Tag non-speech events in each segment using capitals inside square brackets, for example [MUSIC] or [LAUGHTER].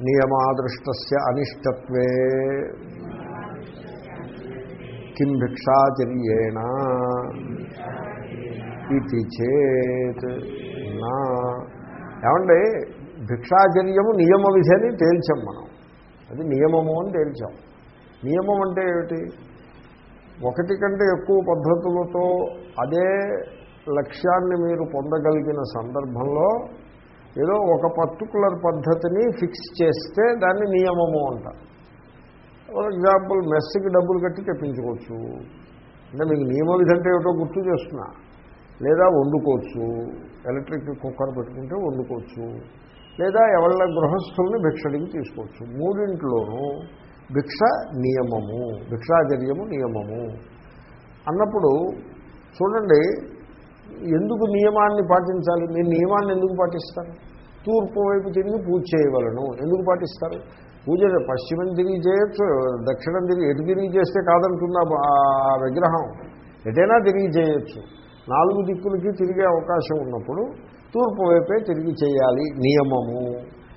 నియమాదృష్ట అనిష్టత్వే. కిం భిక్షాచర్యేణ ఇది చేత్ నా. ఏమండి? భిక్షాచర్యము నియమ విధి అని తేల్చాం మనం. అది నియమము అని తేల్చాం. నియమం అంటే ఏమిటి? ఒకటి కంటే ఎక్కువ పద్ధతులతో అదే లక్ష్యాన్ని మీరు పొందగలిగిన సందర్భంలో ఏదో ఒక పర్టికులర్ పద్ధతిని ఫిక్స్ చేస్తే దాన్ని నియమము అంటారు ఫర్ ఎగ్జాంపుల్ మెస్కి డబ్బులు కట్టి తెప్పించుకోవచ్చు. అంటే మీకు నియమ విధంటే ఏమిటో గుర్తు చేస్తున్నా. లేదా వండుకోవచ్చు. ఎలక్ట్రిక్ కుక్కర్ పెట్టుకుంటే వండుకోవచ్చు. లేదా ఎవళ్ళ గృహస్థుల్ని భిక్షడికి తీసుకోవచ్చు. మూడింట్లోనూ భిక్ష నియమము భిక్షాచర్యము నియమము. అన్నప్పుడు చూడండి ఎందుకు నియమాన్ని పాటించాలి? మీరు నియమాన్ని ఎందుకు పాటిస్తారు? తూర్పు వైపు తిరిగి పూజ చేయవలను. ఎందుకు పాటిస్తారు? పూజ పశ్చిమం తిరిగి చేయొచ్చు దక్షిణం తిరిగి ఎటు తిరిగి చేస్తే కాదంటుందా ఆ విగ్రహం. ఎటైనా తిరిగి చేయొచ్చు. నాలుగు దిక్కులకి తిరిగే అవకాశం ఉన్నప్పుడు తూర్పు వైపే తిరిగి చేయాలి నియమము.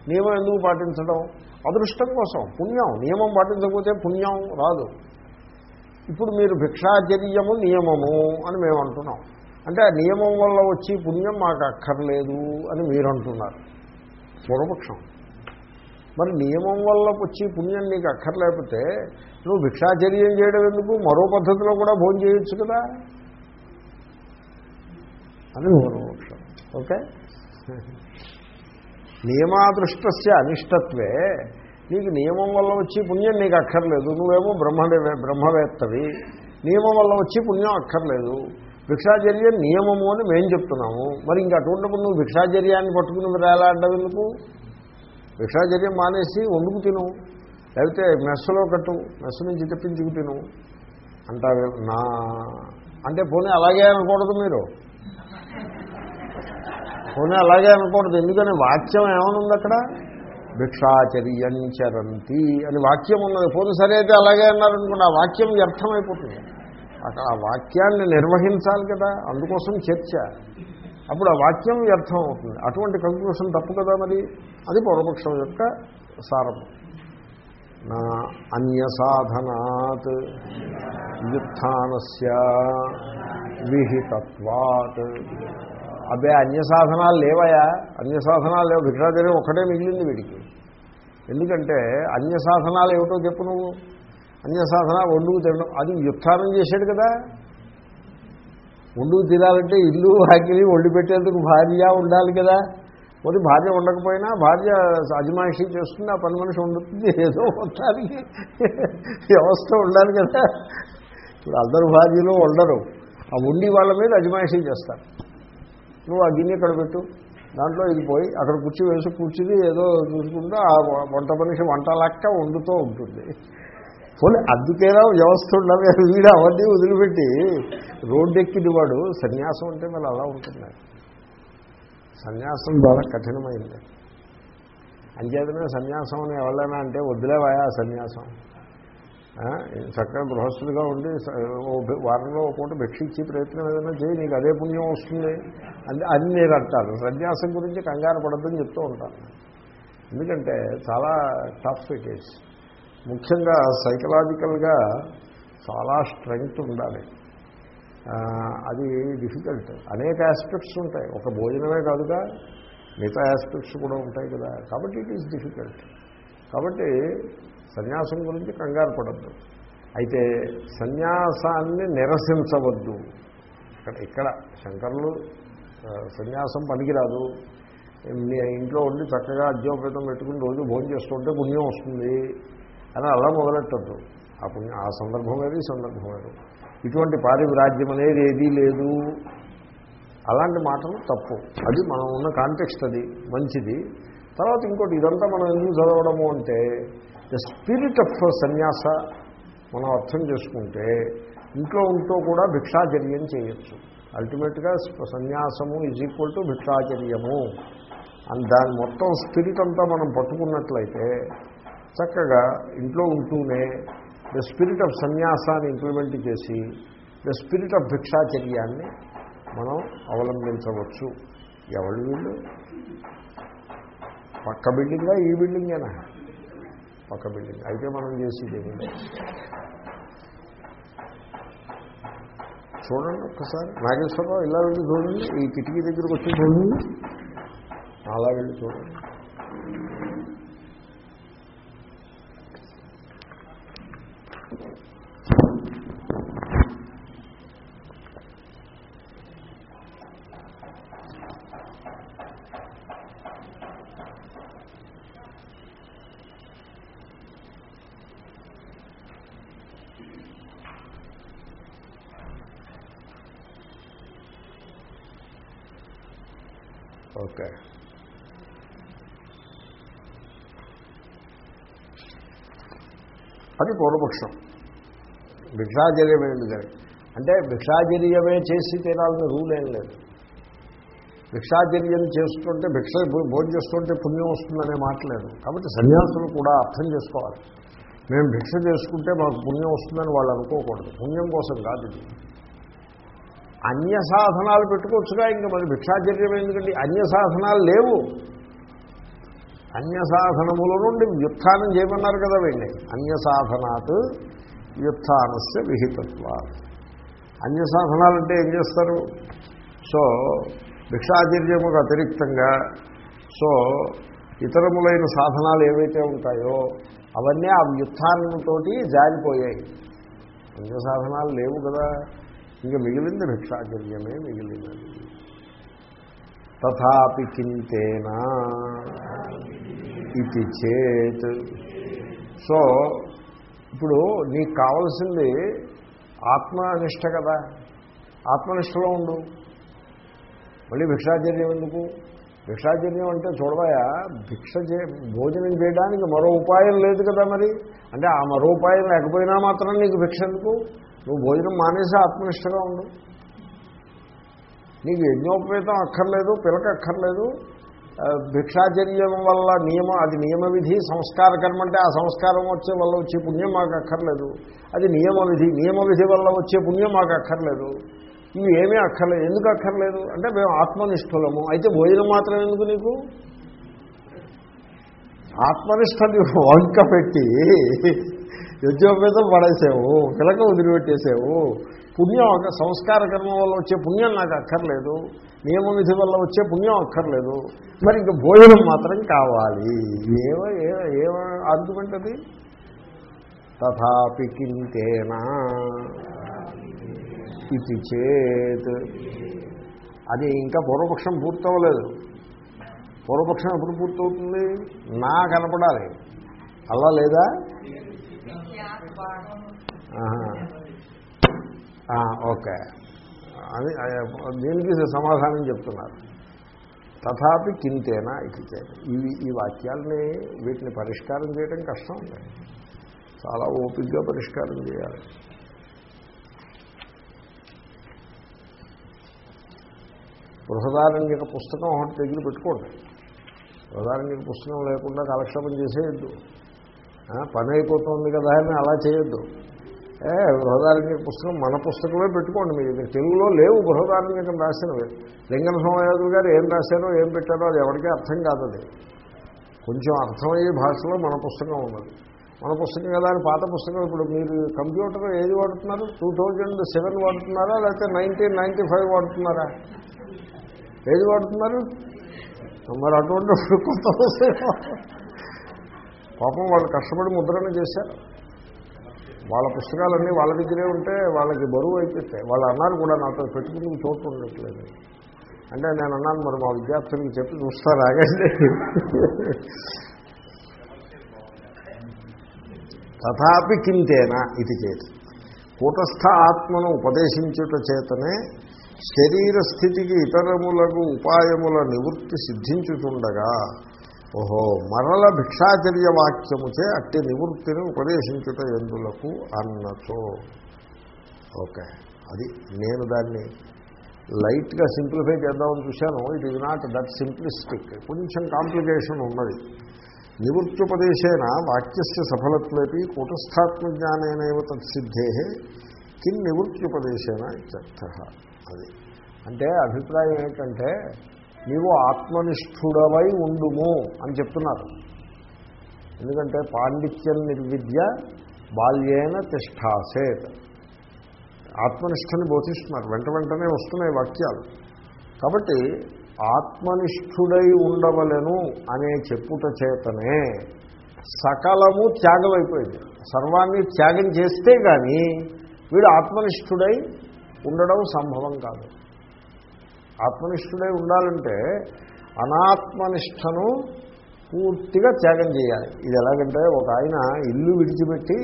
నియమం ఎందుకు పాటించడం? అదృష్టం కోసం. పుణ్యం. నియమం పాటించకపోతే పుణ్యం రాదు. ఇప్పుడు మీరు భిక్షాచర్యము నియమము అని మేము అంటున్నాం అంటే ఆ నియమం వల్ల వచ్చి పుణ్యం మాకు అక్కర్లేదు అని మీరు అంటున్నారు పూర్వపక్షం. మరి నియమం వల్ల వచ్చి పుణ్యం నీకు అక్కర్లేకపోతే నువ్వు భిక్షాచర్యం చేయడం ఎందుకు? మరో పద్ధతిలో కూడా భోజనం చేయొచ్చు కదా? అని పూర్వపక్షం. ఓకే? నియమాదృష్ట అనిష్టత్వే. నీకు నియమం వల్ల వచ్చి పుణ్యం నీకు అక్కర్లేదు. నువ్వేమో బ్రహ్మదేవే బ్రహ్మవేత్తవి. నియమం వల్ల వచ్చి పుణ్యం అక్కర్లేదు. భిక్షాచర్య నియమము అని మేము చెప్తున్నాము. మరి ఇంకా అటువంటిప్పుడు నువ్వు భిక్షాచర్యాన్ని పట్టుకుని వేలాడడం ఎందుకు? భిక్షాచర్యం మానేసి వండుకు తిను. లేకపోతే మెస్సులో కట్టు. మెస్సు నుంచి తెప్పించుకు తిను. అంటావే? నా. అంటే పోనీ అలాగే అనకూడదు మీరు. పోనీ అలాగే అనకూడదు. ఎందుకని వాక్యం ఏమనుంది అక్కడ? భిక్షాచర్యం చరంతి అని వాక్యం ఉన్నది. పోనీ సరే అయితే అలాగే అన్నారనుకోండి ఆ వాక్యం వ్యర్థమైపోతుంది. ఆ వాక్యాన్ని నిర్వహించాలి కదా అందుకోసం చర్చ. అప్పుడు ఆ వాక్యం వ్యర్థం అవుతుంది. అటువంటి కంక్లూషన్ తప్పు కదా మరి? అది పూర్వపక్షం యొక్క సారము నా అన్యసాధనాత్ వ్యుత్నస్య విహితత్వాత్. అబ్బే అన్యసాధనాలు లేవయా? అన్యసాధనాలు లేవు. భిక్షాచర్యం ఒకటే మిగిలింది వీడికి. ఎందుకంటే అన్యసాధనాలు ఏమిటో చెప్పు నువ్వు. అన్యసాధన వండుకు తినడం అది వ్యుత్నం చేశాడు కదా. వండుకు తినాలంటే ఇల్లు వాకిలి వండి పెట్టేందుకు భార్య ఉండాలి కదా. మరి భార్య ఉండకపోయినా భార్య అజమాయిషి చేస్తుంది ఆ పని మనిషి వండుతుంది ఏదో మొత్తానికి వ్యవస్థ ఉండాలి కదా. ఇప్పుడు అందరు భార్యలు ఉండరు ఆ ఉండి వాళ్ళ మీద అజమాయిషి చేస్తారు. నువ్వు ఆ గిన్నె ఇక్కడ పెట్టు. దాంట్లో ఇది పోయి అక్కడ కూర్చో వేసి కూర్చుని ఏదో చూసుకుంటూ ఆ వంట మనిషి వంట లెక్క వండుతూ ఉంటుంది. పోలే అందుకేనా వ్యవస్థ ఉండాలి [LAUGHS] వీడు అవన్నీ వదిలిపెట్టి రోడ్డెక్కిన వాడు. సన్యాసం అంటే మళ్ళీ అలా ఉంటుంది. సన్యాసం చాలా కఠినమైంది. అంచేతనే సన్యాసం అని ఎవరైనా అంటే వదిలేవాయా సన్యాసం? చక్కగా గృహస్థులుగా ఉండి వారంలో ఒక పూట భిక్ష ప్రయత్నం ఏదైనా చేయి నీకు అదే పుణ్యం వస్తుంది. అని అని నేను అంటాను. సన్యాసం గురించి కంగారు పడద్దని చెప్తూ ఉంటాను. ఎందుకంటే చాలా టఫ్ ఇట్ ఈస్ ముఖ్యంగా సైకలాజికల్గా చాలా స్ట్రెంగ్త్ ఉండాలి. అది డిఫికల్ట్. అనేక ఆస్పెక్ట్స్ ఉంటాయి. ఒక భోజనమే కాదుగా మిగతా ఆస్పెక్ట్స్ కూడా ఉంటాయి కదా. కాబట్టి ఇట్ ఈస్ డిఫికల్ట్. కాబట్టి సన్యాసం గురించి కంగారు పడద్దు. అయితే సన్యాసాన్ని నిరసించవద్దు. ఇక్కడ ఇక్కడ శంకరులు సన్యాసం పనికిరాదు. ఇంట్లో ఉండి చక్కగా అధ్యోపేతం పెట్టుకుని రోజు భోజనం చేస్తుంటే పుణ్యం వస్తుంది. అని అలా మొదలెట్టద్దు. ఆ పుణ్యం ఆ సందర్భం వేరు సందర్భం వేరు ఇటువంటి పారివ్రాజ్యం అనేది ఏదీ లేదు. అలాంటి మాటలు తప్పు. అది మనం ఉన్న కాంటెక్స్ట్ అది. మంచిది. తర్వాత ఇంకోటి ఇదంతా మనం ఎందుకు చదవడము అంటే ద స్పిరిట్ ఆఫ్ సన్యాస మనం అర్థం చేసుకుంటే ఇంట్లో ఉంటూ కూడా భిక్షాచర్యం చేయొచ్చు. అల్టిమేట్గా సన్యాసము ఈజ్ ఈక్వల్ టు భిక్షాచర్యము. అని దాని మొత్తం స్పిరిట్ అంతా మనం పట్టుకున్నట్లయితే చక్కగా ఇంట్లో ఉంటూనే ద స్పిరిట్ ఆఫ్ సన్యాసాన్ని ఇంప్లిమెంట్ చేసి ద స్పిరిట్ ఆఫ్ భిక్షాచర్యాన్ని మనం అవలంబించవచ్చు. ఎవరు వీళ్ళు? పక్క బిల్డింగా ఈ బిల్డింగేనా? పక్క బిల్డింగ్. అయితే మనం చేసేది చూడండి ఒక్కసారి నాగేశ్వరరావు ఇలా వెళ్ళి చూడండి. ఈ కిటికీ దగ్గరకు వచ్చి చూడండి. అలా వెళ్ళి చూడండి ఓకే అది పూర్వపక్షం. భిక్షాచర్యమైంది కానీ అంటే భిక్షాచర్యమే చేసి తీరాలని రూల్ ఏం లేదు. భిక్షాచర్యం చేస్తుంటే భిక్ష భోజనం చేస్తుంటే పుణ్యం వస్తుందనే మాట లేదు. కాబట్టి సన్యాసులు కూడా అర్థం చేసుకోవాలి. మేము భిక్ష చేసుకుంటే మాకు పుణ్యం వస్తుందని వాళ్ళు అనుకోకూడదు. పుణ్యం కోసం కాదు ఇది. అన్య సాధనాలు పెట్టుకోవచ్చుగా ఇంకా మరి భిక్షాచర్యం ఎందుకంటే అన్య సాధనాలు లేవు. అన్య సాధనముల నుండి వ్యుత్థానం చేయమన్నారు కదా వీళ్ళని అన్య సాధనాత్ వ్యుత్థానస్య విహితత్వ అన్య సాధనాలంటే ఏం చేస్తారు? సో భిక్షాచర్యముకు అతిరిక్తంగా సో ఇతరములైన సాధనాలు ఏవైతే ఉంటాయో అవన్నీ ఆ వ్యుత్థానంతో జారిపోయాయి. అన్య సాధనాలు లేవు కదా. ఇంకా మిగిలింది భిక్షాచర్యమే మిగిలినది. తథాపి కింతేనా ఇది చేత్. సో ఇప్పుడు నీకు కావలసింది ఆత్మనిష్ట కదా. ఆత్మనిష్టలో ఉండు. మళ్ళీ భిక్షాచర్యం ఎందుకు? భిక్షాచర్యం అంటే చూడవయా భిక్ష చే భోజనం చేయడానికి మరో ఉపాయం లేదు కదా మరి. అంటే ఆ మరో ఉపాయం లేకపోయినా మాత్రం నీకు భిక్ష ఎందుకు? నువ్వు భోజనం మానేసి ఆత్మనిష్టగా ఉండు. నీకు యజ్ఞోపేతం అక్కర్లేదు పిలక అక్కర్లేదు. భిక్షాచర్యం వల్ల నియమం అది నియమ విధి సంస్కార కర్మ అంటే ఆ సంస్కారం వచ్చే వల్ల వచ్చే పుణ్యం మాకు అక్కర్లేదు. అది నియమ విధి నియమ విధి వల్ల వచ్చే పుణ్యం మాకు అక్కర్లేదు. ఇవి ఏమీ అక్కర్లేదు. ఎందుకు అక్కర్లేదు? అంటే మేము ఆత్మనిష్ఠులము. అయితే భోజనం మాత్రం ఎందుకు నీకు? ఆత్మనిష్టని వంక పెట్టి యజ్ఞోపేతం పడేసావు పిలక వదిలిపెట్టేసావు. పుణ్యం ఒక సంస్కార కర్మ వల్ల వచ్చే పుణ్యం నాకు అక్కర్లేదు. నియమ విధి వల్ల వచ్చే పుణ్యం అక్కర్లేదు. మరి ఇంక భోజనం మాత్రం కావాలి. ఏమో ఏ- ఏమ ఆర్గ్యుమెంట్ అది తథాపి కింతేనా ఇది చేత్. అది ఇంకా పూర్వపక్షం పూర్తవలేదు. పూర్వపక్షం ఎప్పుడు పూర్తవుతుంది? నా కనపడాలి. అలా లేదా? ఓకే. అని దీనికి సమాధానం చెప్తున్నారు. తథాపి కింతేనా ఇది చేత. ఇవి ఈ వాక్యాలని వీటిని పరిష్కారం చేయడం కష్టం ఉంది చాలా ఓపికగా పరిష్కారం చేయాలి. బృహదారణ్యక పుస్తకం ఒకటి దగ్గర పెట్టుకోండి. బృహదారణ్యక పుస్తకం లేకుండా కాలక్షేపం చేసేయద్దు. పని అయిపోతుంది కదా అని అలా చేయొద్దు. ఏ పుస్తకం మన పుస్తకమే పెట్టుకోండి. మీరు తెలుగులో లేవు బృహదారణ్యకం రాసినవి. లింగన సోమయాదులు గారు ఏం రాశారో ఏం పెట్టారో అది ఎవరికీ అర్థం కాదు అది. కొంచెం అర్థమయ్యే భాషలో మన పుస్తకం ఉన్నది. మన పుస్తకం కదా అని పాత పుస్తకం ఇప్పుడు మీరు కంప్యూటర్ ఏది వాడుతున్నారు? టూ థౌజండ్ సెవెన్ వాడుతున్నారా? లేకపోతే నైన్టీన్ నైన్టీ ఫైవ్ వాడుతున్నారా? ఏది వాడుతున్నారు? మరి అటువంటి కొత్త పాపం వాళ్ళు కష్టపడి ముద్రణ చేశారు. వాళ్ళ పుస్తకాలన్నీ వాళ్ళ దగ్గరే ఉంటే వాళ్ళకి బరువు అయిపోతాయి. వాళ్ళు అన్నారు కూడా నాతో పెట్టుకుని చోటు ఉండట్లేదు అంటే నేను అన్నాను మరి మా విద్యార్థులకి చెప్పి చూస్తారు ఆగండి. తథాపి కింతేనా ఇది చేతి. కూటస్థ ఆత్మను ఉపదేశించుట చేతనే శరీర స్థితికి ఇతరములకు ఉపాయముల నివృత్తి సిద్ధించుచుండగా ఓహో మరల భిక్షాచర్య వాక్యముచే అట్టి నివృత్తిని ఉపదేశించుట ఎందులకు అన్నచో. ఓకే అది నేను దాన్ని లైట్గా సింప్లిఫై చేద్దామని చూశాను. It is not that simplistic కొంచెం కాంప్లికేషన్ ఉన్నది. నివృత్తుపదేశేన వాక్యస్య సఫలత్వేపి కూటస్థాత్మజ్ఞానేనైవ తత్సిద్ధే కిన్ నివృత్తుపదేశేన ఇత్యర్థ. అది అంటే అభిప్రాయం ఏంటంటే నీవు ఆత్మనిష్ఠుడవై ఉండుము అని చెప్తున్నారు. ఎందుకంటే పాండిత్యం నిర్విద్య బాల్యేన తిష్టాసేత్. ఆత్మనిష్టని బోధిస్తున్నారు. వెంట వెంటనే వస్తున్నాయి వాక్యాలు. కాబట్టి ఆత్మనిష్ఠుడై ఉండవలను అనే చెప్పుట చేతనే సకలము త్యాగం అయిపోయింది సర్వాన్ని త్యాగం చేస్తే కానీ వీడు ఆత్మనిష్ఠుడై ఉండడం సంభవం కాదు. ఆత్మనిష్ఠుడై ఉండాలంటే అనాత్మనిష్టను పూర్తిగా త్యాగం చేయాలి. ఇది ఎలాగంటే ఒక ఆయన ఇల్లు విడిచిపెట్టి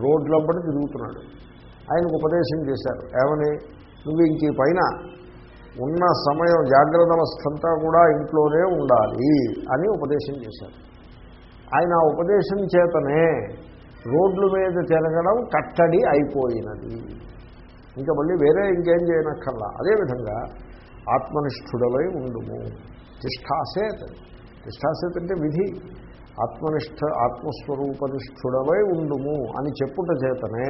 రోడ్లంబడి తిరుగుతున్నాడు. ఆయనకు ఉపదేశం చేశారు. ఏమని? నువ్వు ఇంక పైన ఉన్న సమయం జాగ్రత్త అవస్థంతా కూడా ఇంట్లోనే ఉండాలి అని ఉపదేశం చేశారు. ఆయన ఉపదేశం చేతనే రోడ్ల మీద తిరగడం కట్టడి అయిపోయినది. ఇంకా మళ్ళీ వేరే ఇంకేం చేయనక్కర్లా. అదేవిధంగా ఆత్మనిష్ఠుడలై ఉండుము. తిష్టాసేత్ తిష్టాసేత్ అంటే విధి. ఆత్మనిష్ట ఆత్మస్వరూపనిష్ఠుడవై ఉండుము అని చెప్పుట చేతనే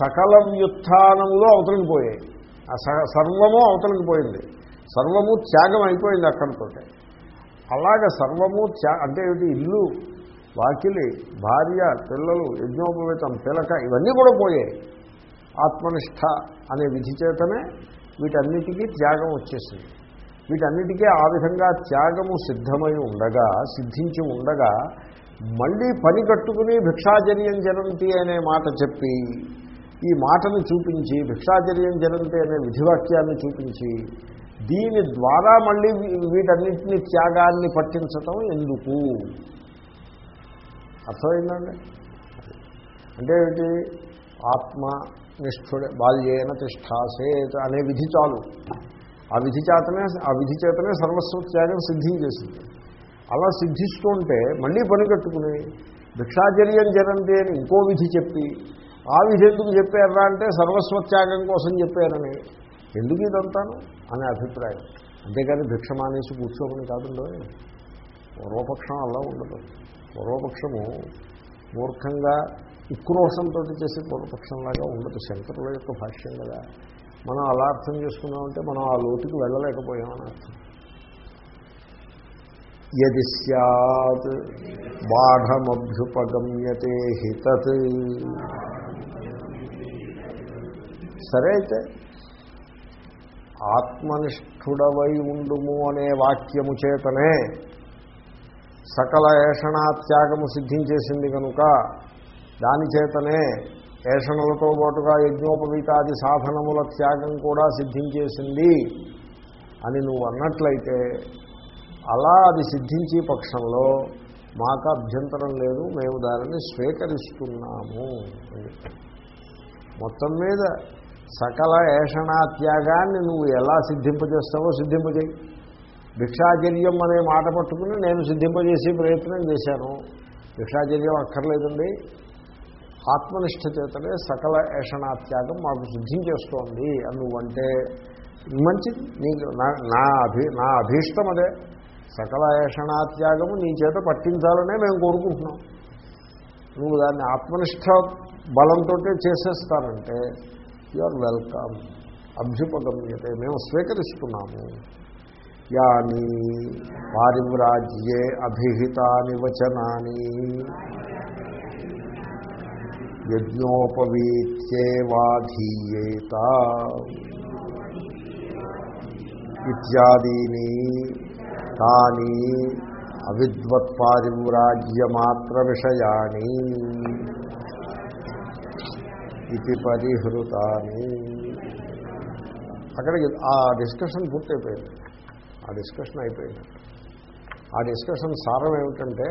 సకల వ్యుత్థానములు అవతలికి పోయాయి ఆ స- సర్వము అవతలికి పోయింది సర్వము త్యాగం అయిపోయింది అక్కడితో అలాగ సర్వము త్యా అంటే ఇల్లు వాకిలి భార్య పిల్లలు యజ్ఞోపవేతం పిలక ఇవన్నీ కూడా పోయాయి. ఆత్మనిష్ట అనే విధి చేతనే వీటన్నిటికీ త్యాగం వచ్చేసింది. వీటన్నిటికీ ఆ విధంగా త్యాగము సిద్ధమై ఉండగా సిద్ధించి ఉండగా మళ్ళీ పని కట్టుకుని భిక్షాచర్యం జనంతి అనే మాట చెప్పి ఈ మాటను చూపించి భిక్షాచర్యం జనంతి అనే విధివాక్యాన్ని చూపించి దీని ద్వారా మళ్ళీ వీటన్నింటినీ వీటన్నిటిని త్యాగాన్ని పట్టించటం ఎందుకు? అర్థమైందండి? అంటే ఏమిటి? ఆత్మ నిష్ఠుడే బాల్యేన తిష్టాసేత్ అనే విధి చాలు. ఆ విధి చేతనే ఆ విధి చేతనే సర్వస్వ త్యాగం సిద్ధించేసింది. అలా సిద్ధిస్తుంటే మళ్ళీ పని కట్టుకుని భిక్షాచర్యం జరంతి అని ఇంకో విధి చెప్పి ఆ విధి ఎందుకు చెప్పారా అంటే సర్వస్వ త్యాగం కోసం చెప్పారని. ఎందుకు ఇదంతాను? అనే అభిప్రాయం. అంతేకాని భిక్ష మానేసి కూర్చోమని కాదుండో పూర్వపక్షం అలా ఉండదు. పూర్వపక్షము మూర్ఖంగా ఉక్రోషంతో చేసే పూర్వపక్షంలాగా ఉండదు. శంకరుల యొక్క భాష్యం కదా. మనం అలా అర్థం చేసుకున్నామంటే మనం ఆ లోతుకి వెళ్ళలేకపోయామని అర్థం. ఎది సత్ బాఢమభ్యుపగమ్యతే హితత్. సరే అయితే ఆత్మనిష్ఠుడవై ఉండుము అనే వాక్యము చేతనే సకల ఏషణాత్యాగము సిద్ధించేసింది కనుక దాని చేతనే ఏషణలతో పాటుగా యజ్ఞోపవీతాది సాధనముల త్యాగం కూడా సిద్ధించేసింది అని నువ్వు అన్నట్లయితే అలా అది సిద్ధించే పక్షంలో మాకు అభ్యంతరం లేదు మేము దానిని స్వీకరిస్తున్నాము. మొత్తం మీద సకల ఏషణా త్యాగాన్ని నువ్వు ఎలా సిద్ధింపజేస్తావో సిద్ధింపజేయి. భిక్షాచర్యం అనే మాట పట్టుకుని నేను సిద్ధింపజేసే ప్రయత్నం చేశాను. భిక్షాచర్యం అక్కర్లేదండి. ఆత్మనిష్ట చేతనే సకల ఏషణాత్యాగం మాకు సిద్ధించేస్తోంది అని నువ్వంటే మంచిది నీకు నా నా అభి నా అభీష్టం అదే. సకల ఏషణాత్యాగము నీ చేత పట్టించాలనే మేము కోరుకుంటున్నాం. నువ్వు దాన్ని ఆత్మనిష్ట బలంతో చేసేస్తానంటే యు ఆర్ వెల్కమ్ అభ్యుపగమ్యతే మేము స్వీకరిస్తున్నాము. యాని పారివ్రాజ్యే అభిహితాని వచనాని. యజ్ఞోపవీత్యేవాధీయేత ఇత్యాదీని తాని అవిద్వత్పారివ్రాజ్యమాత్ర విషయాన్ని ఇది పరిహృతాని అక్కడికి ఆ డిస్కషన్ పూర్తయిపోయింది. ఆ డిస్కషన్ అయిపోయింది. ఆ డిస్కషన్ సారం ఏమిటంటే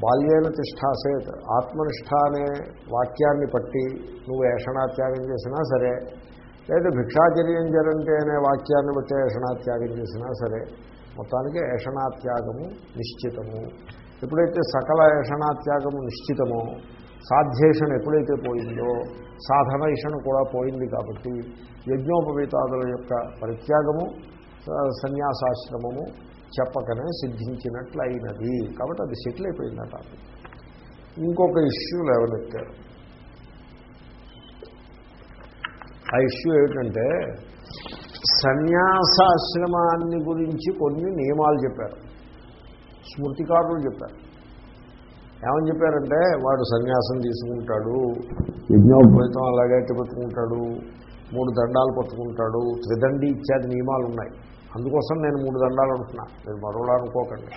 బాల్యేన తిష్టాసేత్ ఆత్మనిష్ట అనే వాక్యాన్ని పట్టి నువ్వు ఏషణాత్యాగం చేసినా సరే లేదా భిక్షాచర్యం జరంటే అనే వాక్యాన్ని బట్టి ఏషణాత్యాగం చేసినా సరే మొత్తానికి ఏషణాత్యాగము నిశ్చితము. ఎప్పుడైతే సకల ఏషణాత్యాగము నిశ్చితమో సాధ్యేషణ ఎప్పుడైతే పోయిందో సాధన ఇషణ కూడా పోయింది కాబట్టి యజ్ఞోపవీతాదుల యొక్క పరిత్యాగము సన్యాసాశ్రమము చెప్పకనే సిద్ధించినట్లు అయినది కాబట్టి అది సెటిల్ అయిపోయిందట. ఇంకొక ఇష్యూ లేవనెత్తారు. ఆ ఇష్యూ ఏమిటంటే సన్యాసాశ్రమాన్ని గురించి కొన్ని నియమాలు చెప్పారు. స్మృతికారులు చెప్పారు. ఏమని చెప్పారంటే వాడు సన్యాసం తీసుకుంటాడు యజ్ఞోపేతం అలాగే పెట్టుకుంటాడు మూడు దండాలు పట్టుకుంటాడు త్రిదండి ఇత్యాది నియమాలు ఉన్నాయి. అందుకోసం నేను మూడు దండాలు అంటున్నా. మీరు మరోలా అనుకోకండి.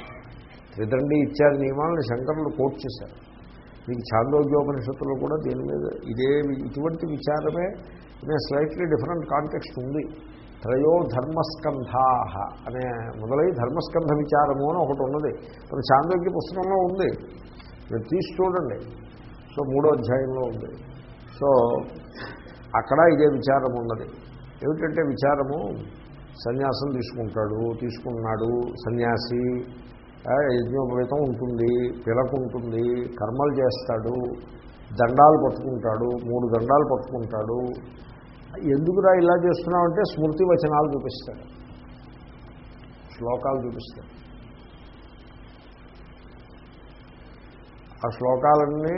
త్రిదండి ఇత్యాది నియమాలను శంకరులు కోట్ చేశారు. మీకు ఛాందోగ్యోపనిషత్తులో కూడా దీని మీద ఇదే ఇటువంటి విచారమే ఇదే స్లైట్లీ డిఫరెంట్ కాంటెక్స్ట్ ఉంది. త్రయో ధర్మస్కంధా అనే మొదలై ధర్మస్కంధ విచారము అని ఒకటి ఉన్నది. మన చాందోగ్య పుస్తకంలో ఉంది. మీరు తీసి చూడండి. సో మూడో అధ్యాయంలో ఉంది. సో అక్కడ ఇదే విచారం ఉన్నది. ఏమిటంటే విచారము సన్యాసం తీసుకుంటాడు తీసుకున్నాడు సన్యాసి ఆ, ఉంటుంది పిలకు ఉంటుంది కర్మలు చేస్తాడు దండాలు పట్టుకుంటాడు మూడు దండాలు పట్టుకుంటాడు. ఎందుకురా ఇలా చేస్తున్నామంటే స్మృతి వచనాలు చూపిస్తాడు. శ్లోకాలు చూపిస్తాడు. ఆ శ్లోకాలన్నీ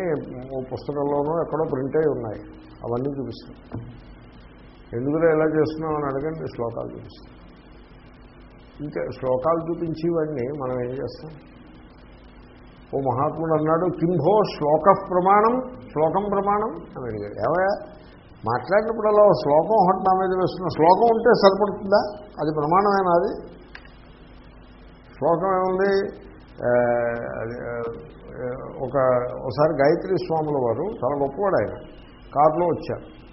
ఓ పుస్తకంలోనూ ఎక్కడో ప్రింట్ అయి ఉన్నాయి. అవన్నీ చూపిస్తాయి ఎందుకులో ఎలా చేస్తున్నావు అని అడగండి శ్లోకాలు చూపిస్తాం. ఇంకా శ్లోకాలు చూపించేవాడిని మనం ఏం చేస్తాం? ఓ మహాత్ముడు అన్నాడు కింభో శ్లోక ప్రమాణం శ్లోకం ప్రమాణం అని అడిగాడు. ఏమయ్యా? మాట్లాడినప్పుడు అలా శ్లోకం ఒకటి నా మీద వేస్తున్న. శ్లోకం ఉంటే సరిపడుతుందా? అది ప్రమాణమేనా అది శ్లోకం ఏముంది? అది, ఒక ఒకసారి గాయత్రి స్వాముల వారు చాలా గొప్పవాడు ఆయన. కారులో వచ్చారు.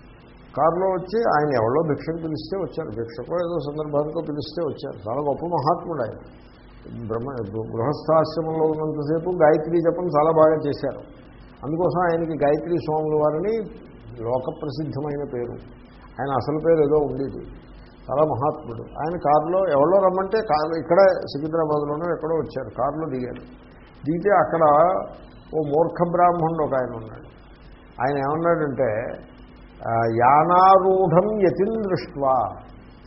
కారులో వచ్చి ఆయన ఎవరో భిక్షకు పిలిస్తే వచ్చారు. భిక్షకో ఏదో సందర్భానికో పిలిస్తే వచ్చారు. చాలా గొప్ప మహాత్ముడు ఆయన. బ్రహ్మ గృహస్థాశ్రమంలో ఉన్నంతసేపు గాయత్రి జపం చాలా బాగా చేశారు. అందుకోసం ఆయనకి గాయత్రి స్వాముల వారిని లోక ప్రసిద్ధమైన పేరు. ఆయన అసలు పేరు ఏదో ఉండేది. చాలా మహాత్ముడు. ఆయన కారులో ఎవరో రమ్మంటే కారు ఇక్కడ సికింద్రాబాద్లోనో ఎక్కడో వచ్చారు. కారులో దిగారు. దిగితే అక్కడ ఓ మూర్ఖ బ్రాహ్మణుడు ఒక ఆయన ఉన్నాడు. ఆయన ఏమన్నాడంటే యానారూఢం యతిన్ దృష్ట్వా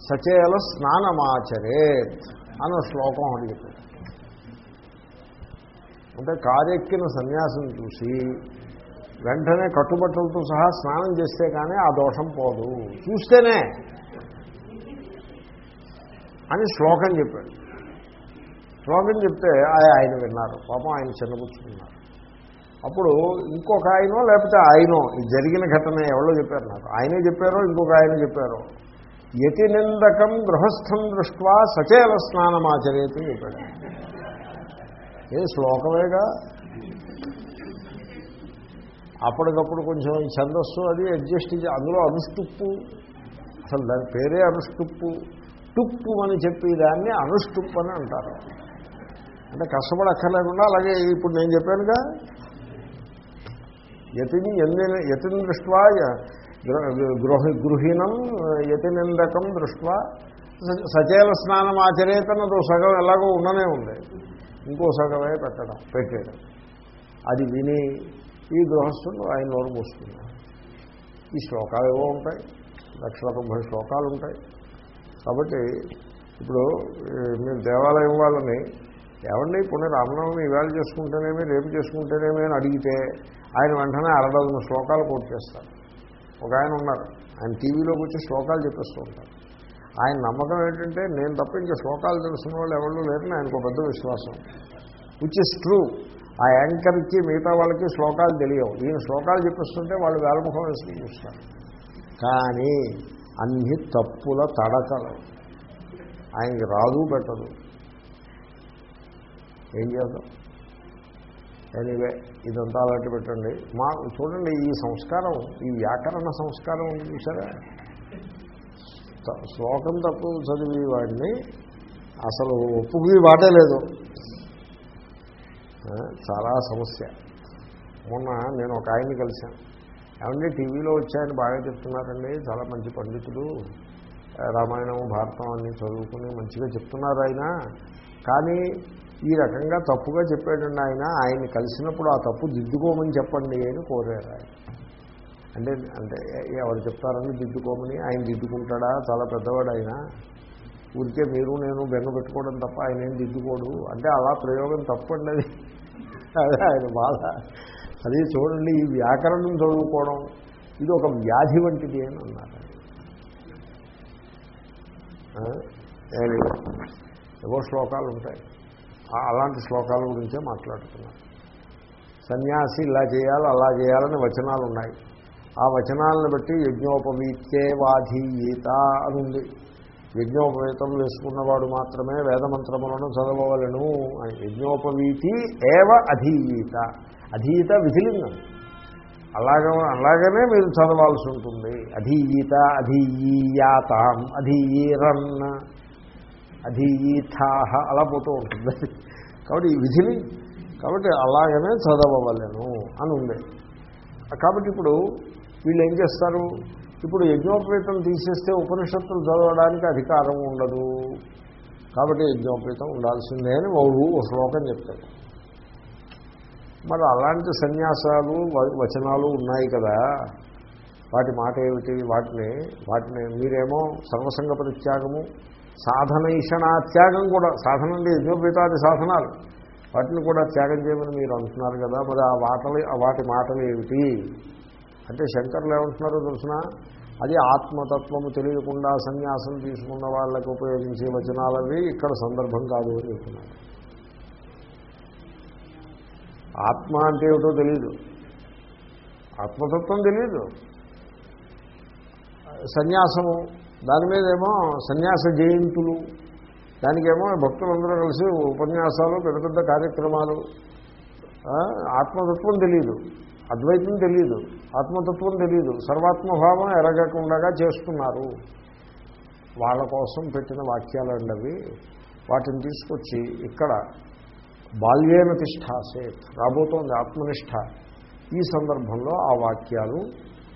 సచేల స్నానమాచరేత్ అని శ్లోకం ఒకటి చెప్పాడు అంటే కారెక్కిన సన్యాసం చూసి వెంటనే కట్టుబట్టలతో సహా స్నానం చేస్తే కానీ ఆ దోషం పోదు. చూస్తేనే అని శ్లోకం చెప్పాడు. శ్లోకం చెప్తే ఆయన విన్నారు. పాపం ఆయన చిన్నపుచ్చుకున్నారు. అప్పుడు ఇంకొక ఆయనో లేకపోతే ఆయనో జరిగిన ఘటన ఎవరో చెప్పారు నాకు. ఆయనే చెప్పారో ఇంకొక ఆయన చెప్పారో. యతి నిందకం గృహస్థం దృష్ట్వా సచేల స్నానమాచరేతి చెప్పాడు. ఏ శ్లోకమేగా? అప్పటికప్పుడు కొంచెం ఈ ఛందస్సు అది అడ్జస్ట్ అందులో అనుష్టుప్పు అసలు దాని పేరే అనుష్టుప్పు. టుప్పు అని చెప్పి దాన్ని అనుష్టుప్పు అని అంటారు. అంటే కష్టపడక్కర్లేకుండా అలాగే ఇప్పుడు నేను చెప్పానుగా యతిని ఎందిన యతిని దృష్ట్వా గృహ- గృహ గృహిణం యతినిందకం దృష్ట్వా. సచేల స్నానం ఆచరేతనదో సగం ఎలాగో ఉండనే ఉంది ఇంకో సగమే పెట్టడం పెట్టేయడం. అది విని ఈ గృహస్థులు ఆయన నోరు మూసుకున్నారు. ఈ శ్లోకాలు ఏవో ఉంటాయి లక్షల తొంభై శ్లోకాలు ఉంటాయి. కాబట్టి ఇప్పుడు మీరు దేవాలయం వాళ్ళని ఏమండి? పుణ్య రామనవమి ఇవాళ చేసుకుంటేనేమి రేపు చేసుకుంటేనేమి అని అడిగితే ఆయన వెంటనే అరడజన శ్లోకాలు కోట్ చేస్తారు. ఒక ఆయన ఉన్నారు. ఆయన టీవీలోకి వచ్చి శ్లోకాలు చెప్పేస్తూ ఉంటారు. ఆయన నమ్మకం ఏంటంటే నేను తప్ప ఇంకా శ్లోకాలు తెలిసిన వాళ్ళు ఎవరు లేరని ఆయనకు ఒక పెద్ద విశ్వాసం. విచ్ ఇస్ ట్రూ ఆ యాంకర్కి మిగతా వాళ్ళకి శ్లోకాలు తెలియవు. ఈయన శ్లోకాలు చెప్పిస్తుంటే వాళ్ళు వేలముఖం వేసుకుని చూస్తారు కానీ అన్ని తప్పుల తడకలు. ఆయనకి రాదు పెట్టదు. ఏం చేద్దాం? ఎనీవే ఇదంతా అలాంటి పెట్టండి. మా చూడండి ఈ సంస్కారం ఈ వ్యాకరణ సంస్కారం ఉంది చూసారా శ్లోకం తప్పు చదివి వాడిని అసలు ఒప్పుకుని వాటే లేదు. చాలా సమస్య. మొన్న నేను ఒక ఆయన్ని కలిశాను. ఏమంటే టీవీలో వచ్చాయని బాగా చెప్తున్నారండి చాలా మంచి పండితులు రామాయణం భారతం అన్ని చదువుకుని మంచిగా చెప్తున్నారు ఆయన. కానీ ఈ రకంగా తప్పుగా చెప్పాడండి ఆయన ఆయన్ని కలిసినప్పుడు ఆ తప్పు దిద్దుకోమని చెప్పండి అని కోరారు ఆయన. అంటే అంటే ఎవరు చెప్తారని దిద్దుకోమని ఆయన దిద్దుకుంటాడా? చాలా పెద్దవాడు ఆయన. ఊరికే మీరు నేను బెంగ పెట్టుకోవడం తప్ప ఆయన ఏం దిద్దుకోడు. అంటే అలా ప్రయోగం తప్పండి అది. అదే ఆయన బాధ. అది చూడండి ఈ వ్యాకరణం చదువుకోవడం ఇది ఒక వ్యాధి వంటిది అని అన్నారు ఏవో శ్లోకాలు ఉంటాయి. అలాంటి శ్లోకాల గురించే మాట్లాడుతున్నారు. సన్యాసి ఇలా చేయాలి అలా చేయాలని వచనాలు ఉన్నాయి ఆ వచనాలను బట్టి యజ్ఞోపవీత్యే వాధీయత అని ఉంది. యజ్ఞోపవీతం వేసుకున్నవాడు మాత్రమే వేదమంత్రములను చదవవలను అని. యజ్ఞోపవీతి ఏవ అధీయత. అధీయత విధిలింగం. అలాగ అలాగనే మీరు చదవాల్సి ఉంటుంది. అధీయత అధీయాతాం అధీరన్ అధీయీథాహ అలా పోతూ ఉంటుంది. కాబట్టి ఈ విధిని కాబట్టి అలాగనే చదవవలను అని ఉంది. కాబట్టి ఇప్పుడు వీళ్ళు ఏం చేస్తారు? ఇప్పుడు యజ్ఞోపేతం తీసేస్తే ఉపనిషత్తులు చదవడానికి అధికారం ఉండదు. కాబట్టి యజ్ఞోపేతం ఉండాల్సిందే అని ఓ శ్లోకం చెప్తాడు మరి అలాంటి సన్యాసాలు వచనాలు ఉన్నాయి కదా. వాటి మాట ఏమిటి వాటిని వాటిని మీరేమో సర్వసంగ పరిత్యాగము సాధన ఈషణాత్యాగం కూడా సాధన అంటే యజ్ఞోపేతాది సాధనాలు. వాటిని కూడా త్యాగం చేయమని మీరు అంటున్నారు కదా మరి ఆ వాటలు వాటి మాటలు ఏమిటి? అంటే శంకర్లు ఏమంటున్నారో తెలిసిన? అది ఆత్మతత్వము తెలియకుండా సన్యాసం తీసుకున్న వాళ్ళకి ఉపయోగించే వచనాలవి ఇక్కడ సందర్భం కాదు అని చెప్తున్నారు. ఆత్మ అంటే ఏమిటో తెలియదు ఆత్మతత్వం తెలియదు సన్యాసము దాని మీదేమో సన్యాస జయంతులు దానికేమో భక్తులందరూ కలిసి ఉపన్యాసాలు పెద్ద పెద్ద కార్యక్రమాలు. ఆత్మతత్వం తెలియదు అద్వైతం తెలియదు ఆత్మతత్వం తెలియదు సర్వాత్మభావం ఎరగకుండా చేస్తున్నారు. వాళ్ళ కోసం పెట్టిన వాక్యాలండి అవి వాటిని తీసుకొచ్చి ఇక్కడ బాల్యేన తిష్టాసేత్ రాబోతోంది ఆత్మనిష్ట. ఈ సందర్భంలో ఆ వాక్యాలు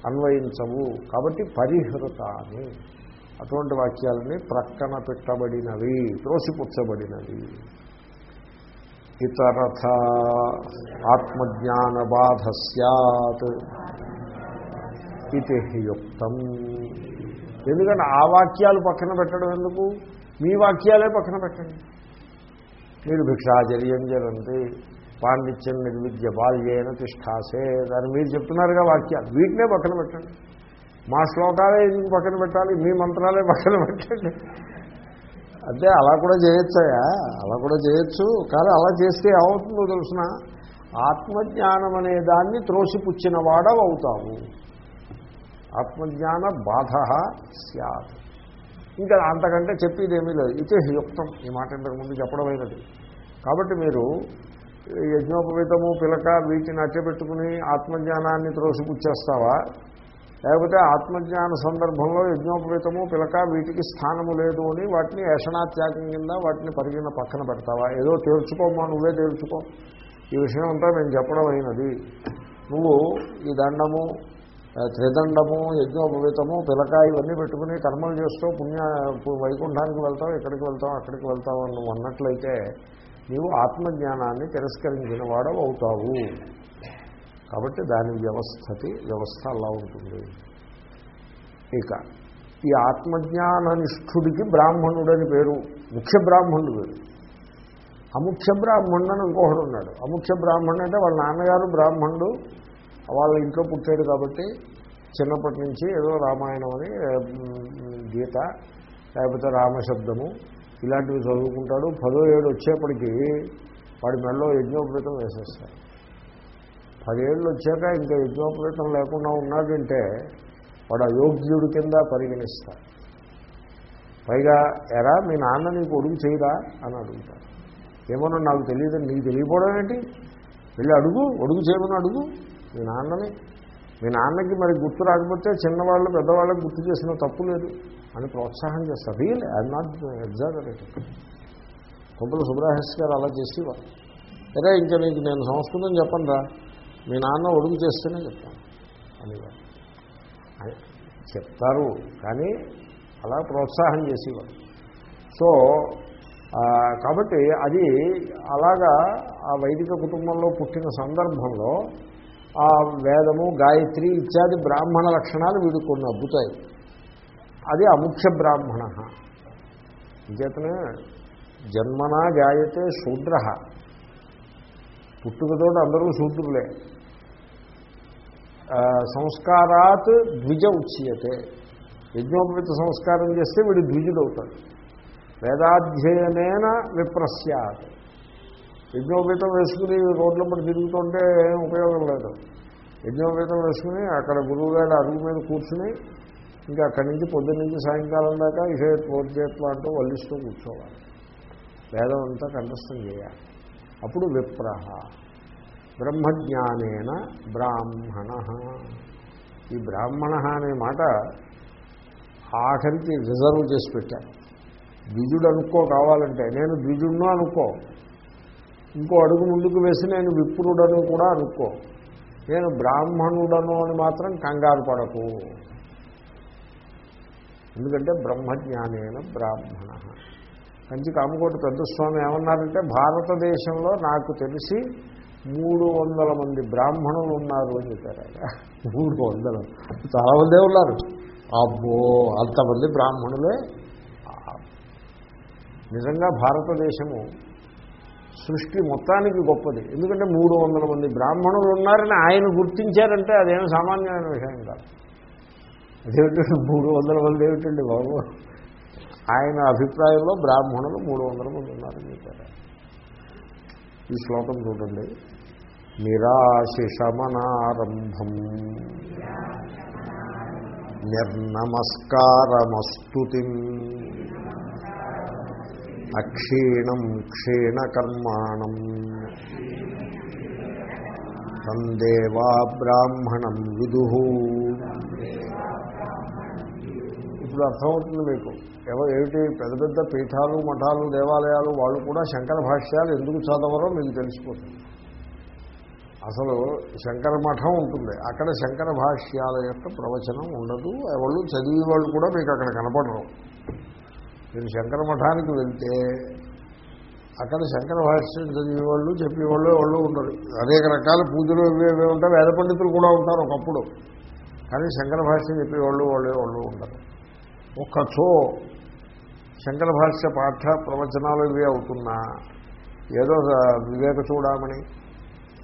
అన్వయించవు. కాబట్టి పరిహృతాన్ని అటువంటి వాక్యాలని ప్రక్కన పెట్టబడినవి త్రోసిపుచ్చబడినవి. ఇతరథ ఆత్మజ్ఞాన బాధ సత్ ఇది యుక్తం. ఎందుకంటే ఆ వాక్యాలు పక్కన పెట్టడం ఎందుకు? మీ వాక్యాలే పక్కన పెట్టండి. మీరు భిక్షాచర్యం జరంతి పాండిత్యం నిర్విద్య బాల్యేన తిష్టాసే దాన్ని మీరు చెప్తున్నారుగా వాక్యాలు. వీటినే పక్కన పెట్టండి. మా శ్లోకాలే ఎందుకు పక్కన పెట్టాలి? మీ మంత్రాలే పక్కన పెట్టండి. అంటే అలా కూడా చేయొచ్చాయా అలా కూడా చేయొచ్చు. కానీ అలా చేస్తే ఏమవుతుందో తెలుసిన? ఆత్మజ్ఞానం అనే దాన్ని త్రోసిపుచ్చిన వాడవు అవుతావు. ఆత్మజ్ఞాన బాధ సత్ ఇంకా అంతకంటే చెప్పేది ఏమీ లేదు. ఇతే యుక్తం. ఈ మాట ఇంతకుముందు చెప్పడమైనది. కాబట్టి మీరు యజ్ఞోపవీతము పిలక వీటిని అట్టబెట్టుకుని ఆత్మజ్ఞానాన్ని త్రోసిపుచ్చేస్తావా? లేకపోతే ఆత్మజ్ఞాన సందర్భంలో యజ్ఞోపవీతము పిలక వీటికి స్థానము లేదు అని వాటిని యషణాత్యాగం కింద వాటిని పరిగిన పక్కన పెడతావా? ఏదో తేల్చుకోమా నువ్వే తేల్చుకో. ఈ విషయం అంతా నేను చెప్పడం అయినది. నువ్వు ఈ దండము త్రిదండము యజ్ఞోపవీతము పిలక ఇవన్నీ పెట్టుకుని కర్మలు చేస్తూ పుణ్య వైకుంఠానికి వెళ్తావు ఇక్కడికి వెళ్తావు అక్కడికి వెళ్తావు అని నువ్వు అన్నట్లయితే నీవు ఆత్మజ్ఞానాన్ని తిరస్కరించిన వాడవు అవుతావు. కాబట్టి దాని వ్యవస్థతి వ్యవస్థ అలా ఉంటుంది. ఇక ఈ ఆత్మజ్ఞాననిష్ఠుడికి బ్రాహ్మణుడని పేరు ముఖ్య బ్రాహ్మణుడు పేరు. అముఖ్య బ్రాహ్మణుడు అని ఇంకొకడు ఉన్నాడు. అముఖ్య బ్రాహ్మణుడు అంటే వాళ్ళ నాన్నగారు బ్రాహ్మణుడు వాళ్ళ ఇంట్లో పుట్టాడు కాబట్టి చిన్నప్పటి నుంచి ఏదో రామాయణం అని గీత లేకపోతే రామశబ్దము ఇలాంటివి చదువుకుంటాడు. పదో ఏడు వచ్చేప్పటికీ వాడి మెడలో యజ్ఞోపేతం వేసేస్తాడు. పదేళ్ళు వచ్చాక ఇంకా యజ్ఞోపవేతం లేకుండా ఉన్నాడంటే వాడు అయోగ్యుడు కింద పరిగణిస్తాడు. పైగా ఎరా మీ నాన్న నీకు ఒడుగు చేయరా? అని అడుగుతాడు. ఏమన్నా నాకు తెలియదు నీకు తెలియకపోవడం ఏంటి? వెళ్ళి అడుగు ఒడుగు చేయమని అడుగు మీ నాన్నని. మీ నాన్నకి మరి గుర్తు రాకపోతే చిన్నవాళ్ళు పెద్దవాళ్ళకి గుర్తు చేసిన తప్పు లేదు అని ప్రోత్సాహం చేస్తారు. రియల్ ఐఎమ్ నాట్ ఎగ్జాగరేటెడ్ కొంపల సుబ్రహస్ గారు అలా చేసేవారు. సరే ఇంకా నీకు నేను సంస్కృతం చెప్పను రా మీ నాన్న ఒడుగు చేస్తేనే చెప్తాను. అనేవారు చెప్తారు కానీ అలా ప్రోత్సాహం చేసేవారు. సో కాబట్టి అది అలాగా ఆ వైదిక కుటుంబంలో పుట్టిన సందర్భంలో ఆ వేదము గాయత్రి ఇత్యాది బ్రాహ్మణ లక్షణాలు వీడికి కొన్ని అబ్బుతాయి అది అముఖ్య బ్రాహ్మణ. ఇంచేతనే జన్మనా జాయతే శూద్ర. పుట్టుకతో అందరూ శూద్రులే. సంస్కారాత్ ద్విజ ఉచ్యతే. యజ్ఞోపవిత సంస్కారం చేస్తే వీడు ద్విజుడవుతాడు. వేదాధ్యయనైన వేదాధ్యయనేన విప్రస్యాత్. యజ్ఞోపేతం వేసుకుని రోడ్ల పడి తిరుగుతుంటే ఏం ఉపయోగం లేదు. యజ్ఞోపేతం వేసుకుని అక్కడ గురువుగారి అరుగు మీద కూర్చుని ఇంకా అక్కడి నుంచి పొద్దున్న నుంచి సాయంకాలం దాకా ఇషే పూర్చేత్వ అంటూ వల్లిస్తూ కూర్చోవాలి. వేదం అంతా కంఠస్థం చేయాలి. అప్పుడు విప్రహ. బ్రహ్మజ్ఞానేన బ్రాహ్మణ. ఈ బ్రాహ్మణ అనే మాట ఆఖరికి రిజర్వ్ చేసి పెట్టాను ద్విజుడు అనుకో కావాలంటే నేను ద్విజుడును అనుకో. ఇంకో అడుగు ముందుకు వేసి నేను విప్రుడను కూడా అనుకో. నేను బ్రాహ్మణుడను అని మాత్రం కంగారు పడకు. ఎందుకంటే బ్రహ్మజ్ఞానేన బ్రాహ్మణ. కంచి కామకోటి పెద్దస్వామి ఏమన్నారంటే భారతదేశంలో నాకు తెలిసి మూడు వందల మంది బ్రాహ్మణులు ఉన్నారు అని చెప్పారు ఆయన. మూడు వందలు చాలా మందే ఉన్నారు. అబ్బో అంతమంది బ్రాహ్మణులే. నిజంగా భారతదేశము సృష్టి మొత్తానికి గొప్పది. ఎందుకంటే మూడు వందల మంది బ్రాహ్మణులు ఉన్నారని ఆయన గుర్తించారంటే అదేం సామాన్యమైన విషయం కాదు. అదేమిటండి మూడు వందల మంది ఏమిటండి బాబు? ఆయన అభిప్రాయంలో బ్రాహ్మణులు మూడు వందల మంది ఉన్నారని చెప్పారు. ఈ శ్లోకం చూడండి. నిరాశిషమనారంభం. నిర్నమస్కారమస్తుతి. అక్షీణం క్షీణకర్మాణం. తందేవా బ్రాహ్మణం విదు. ఇప్పుడు అర్థమవుతుంది మీకు. ఎవరు ఏమిటి పెద్ద పెద్ద పీఠాలు మఠాలు దేవాలయాలు వాళ్ళు కూడా శంకర భాష్యాలు ఎందుకు చదవరో మీకు తెలిసిపోతుంది. అసలు శంకర మఠం ఉంటుంది. అక్కడ శంకర భాష్యాల యొక్క ప్రవచనం ఉండదు. వాళ్ళు చదివే వాళ్ళు కూడా మీకు అక్కడ కనపడరు. మీరు శంకర మఠానికి వెళ్తే అక్కడ శంకర భాష్యం చదివేవాళ్ళు చెప్పేవాళ్ళు వాళ్ళు ఉండరు. అనేక రకాల పూజలు ఇవి ఉంటాయి. వేద పండితులు కూడా ఉంటారు ఒకప్పుడు. కానీ శంకర భాష్యం చెప్పేవాళ్ళు వాళ్ళే వాళ్ళు ఉండరు. ఒక్కచో శంకర భాష్య పాఠ ప్రవచనాలు ఇవే అవుతున్నా. ఏదో వివేక చూడమని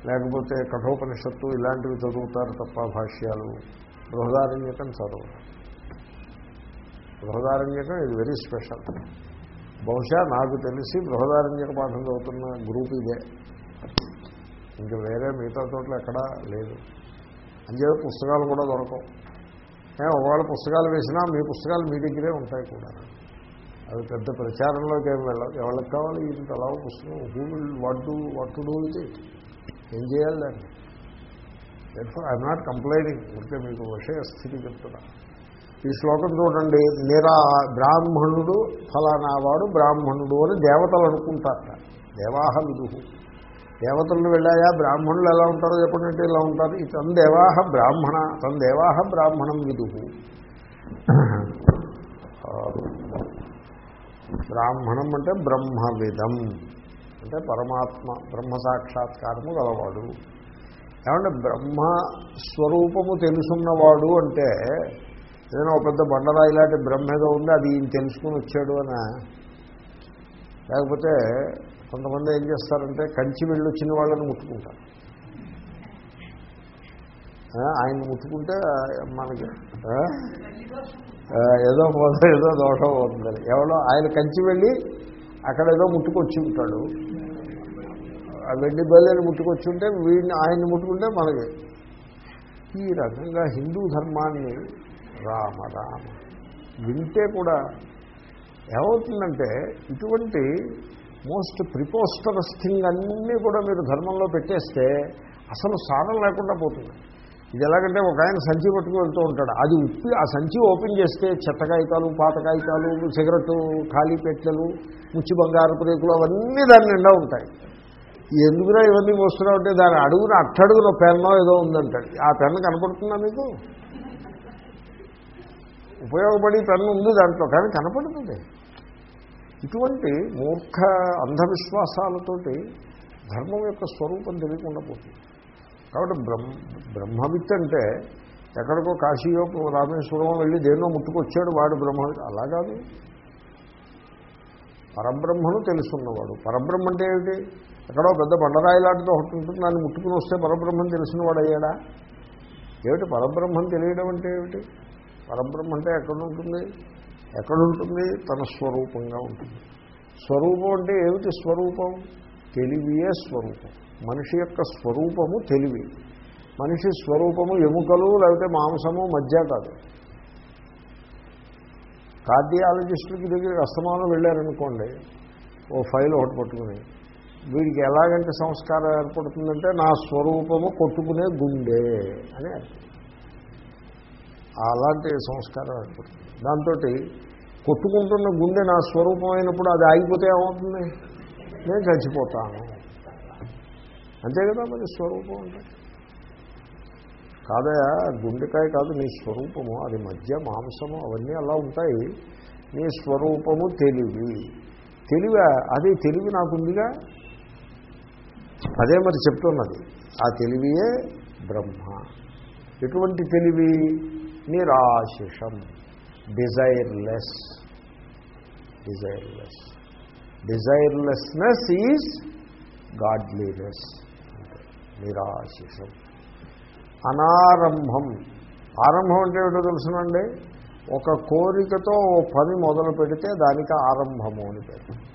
లేకపోతే కఠోపనిషత్తు ఇలాంటివి చదువుతారు తప్ప భాష్యాలు. బృహదారణ్యకం చదువు బృహదారణ్యకం ఇది వెరీ స్పెషల్ బహుశా నాకు తెలిసి బృహదారణ్యక పాఠం చదువుతున్న గ్రూప్ ఇదే. ఇంకా వేరే మిగతా చోట్ల ఎక్కడా లేదు. అంచేత పుస్తకాలు కూడా దొరకవు. ఒకవేళ పుస్తకాలు వేసినా మీ పుస్తకాలు మీ దగ్గరే ఉంటాయి కూడా. అవి పెద్ద ప్రచారంలోకి ఏమి వెళ్ళదు ఎవరికి కావాలి? ఇంత అలా పుస్తకం who will what do what to do ఇది ఏం చేయాలి దాన్ని? ఐఎమ్ నాట్ కంప్లైనింగ్ ఉంటే మీకు విషయ స్థితి చెప్తున్నా. ఈ శ్లోకం చూడండి. నిరా బ్రాహ్మణుడు ఫలానా వాడు బ్రాహ్మణుడు అని దేవతలు అనుకుంటారట దేవాహ విదుహు దేవతలు వెళ్ళాయా? బ్రాహ్మణులు ఎలా ఉంటారో చెప్పండి అంటే ఇలా ఉంటారు. ఈ తన దేవాహ బ్రాహ్మణ తన దేవాహ బ్రాహ్మణం విదుహు బ్రాహ్మణం అంటే బ్రహ్మవిధం అంటే పరమాత్మ బ్రహ్మ సాక్షాత్కారము గలవాడు. ఏమంటే బ్రహ్మ స్వరూపము తెలుసున్నవాడు అంటే ఏదైనా ఒక పెద్ద బండరాయి లాంటి బ్రహ్మ ఏదో ఉంది అది ఈయన తెలుసుకుని వచ్చాడు అని. లేకపోతే కొంతమంది ఏం చేస్తారంటే కంచి వెళ్ళి వచ్చిన వాళ్ళని ముట్టుకుంటారు. ఆయన ముట్టుకుంటే మనకి ఏదో పోతే ఏదో దోషం అవుతుంది. ఎవరో ఆయన కంచి వెళ్ళి అక్కడ ఏదో ముట్టుకొచ్చి ఉంటాడు. ఆ వెండి బయలుని ముట్టుకొచ్చి ఉంటే వీడిని ఆయన్ని ముట్టుకుంటే మనకి. ఈ రకంగా హిందూ ధర్మాన్ని రామ రామ వింటే కూడా ఏమవుతుందంటే ఇటువంటి మోస్ట్ ప్రిపోస్టరస్ థింగ్ అన్నీ కూడా మీరు ధర్మంలో పెట్టేస్తే అసలు సాధన లేకుండా పోతుంది. ఇది ఎలాగంటే ఒక ఆయన సంచి పట్టుకు వెళ్తూ ఉంటాడు. అది ఉప్పి ఆ సంచి ఓపెన్ చేస్తే చెత్త కాగితాలు పాత కాగితాలు సిగరెట్ ఖాళీ పెట్టెలు ముచ్చి బంగారు రేకులు అవన్నీ దాని నిండా ఉంటాయి. ఎందుకురా ఇవన్నీ మోస్తున్నావు అంటే దాని అడుగున అట్టడుగున పెన్నో ఏదో ఉందంటాడు ఆ పెన్ను కనపడుతుందా మీకు? ఉపయోగపడి పెన్ను ఉంది దాంట్లో కానీ కనపడుతుంది. ఇటువంటి మూర్ఖ అంధవిశ్వాసాలతోటి ధర్మం యొక్క స్వరూపం తెలియకుండా పోతుంది. కాబట్టి బ్రహ్మ బ్రహ్మవిత్ అంటే ఎక్కడికో కాశీయో రామేశ్వరం వెళ్ళి దేన్నో ముట్టుకొచ్చాడు వాడు బ్రహ్మ అలా కాదు. పరబ్రహ్మను తెలుసున్నవాడు. పరబ్రహ్మ అంటే ఏమిటి? ఎక్కడో పెద్ద బండరాయి లాంటిది ఒకటి ఉంటుంది దాన్ని ముట్టుకుని వస్తే పరబ్రహ్మం తెలిసినవాడు అయ్యాడా ఏమిటి పరబ్రహ్మం తెలియడం అంటే ఏమిటి? పరబ్రహ్మ అంటే ఎక్కడ ఉంటుంది ఎక్కడ ఉంటుంది తన స్వరూపంగా ఉంటుంది. స్వరూపం అంటే ఏమిటి స్వరూపం? తెలివియే స్వరూపం. మనిషి యొక్క స్వరూపము తెలివి. మనిషి స్వరూపము ఎముకలు లేకపోతే మాంసము మధ్య కాదు. కార్డియాలజిస్టులకి దగ్గరికి అస్తమానం వెళ్ళారనుకోండి ఓ ఫైల్ ఒకటి పట్టుకుని వీడికి ఎలాగంటే సంస్కారం ఏర్పడుతుందంటే నా స్వరూపము కొట్టుకునే గుండె అని అలాంటి సంస్కారం ఏర్పడుతుంది. దాంతో కొట్టుకుంటున్న గుండె నా స్వరూపం అయినప్పుడు అది ఆగిపోతే ఏమవుతుంది? నేను చచ్చిపోతాను. అంతే కదా మరి స్వరూపం అంటే? కాదయా గుండెకాయ కాదు నీ స్వరూపము అది మధ్య మాంసము అవన్నీ అలా ఉంటాయి. నీ స్వరూపము తెలివి. తెలివి? అది తెలివి నాకుందిగా? అదే మరి చెప్తున్నది. ఆ తెలివియే బ్రహ్మ. ఎటువంటి తెలివి? నిరాశిషం. Desireless desireless desirelessness is godliness నిరాశిషం. అనారంభం. ఆరంభం అంటే ఏమిటో తెలుసునండి? ఒక కోరికతో ఓ పని మొదలు పెడితే దానికి ఆరంభము అని పేరు.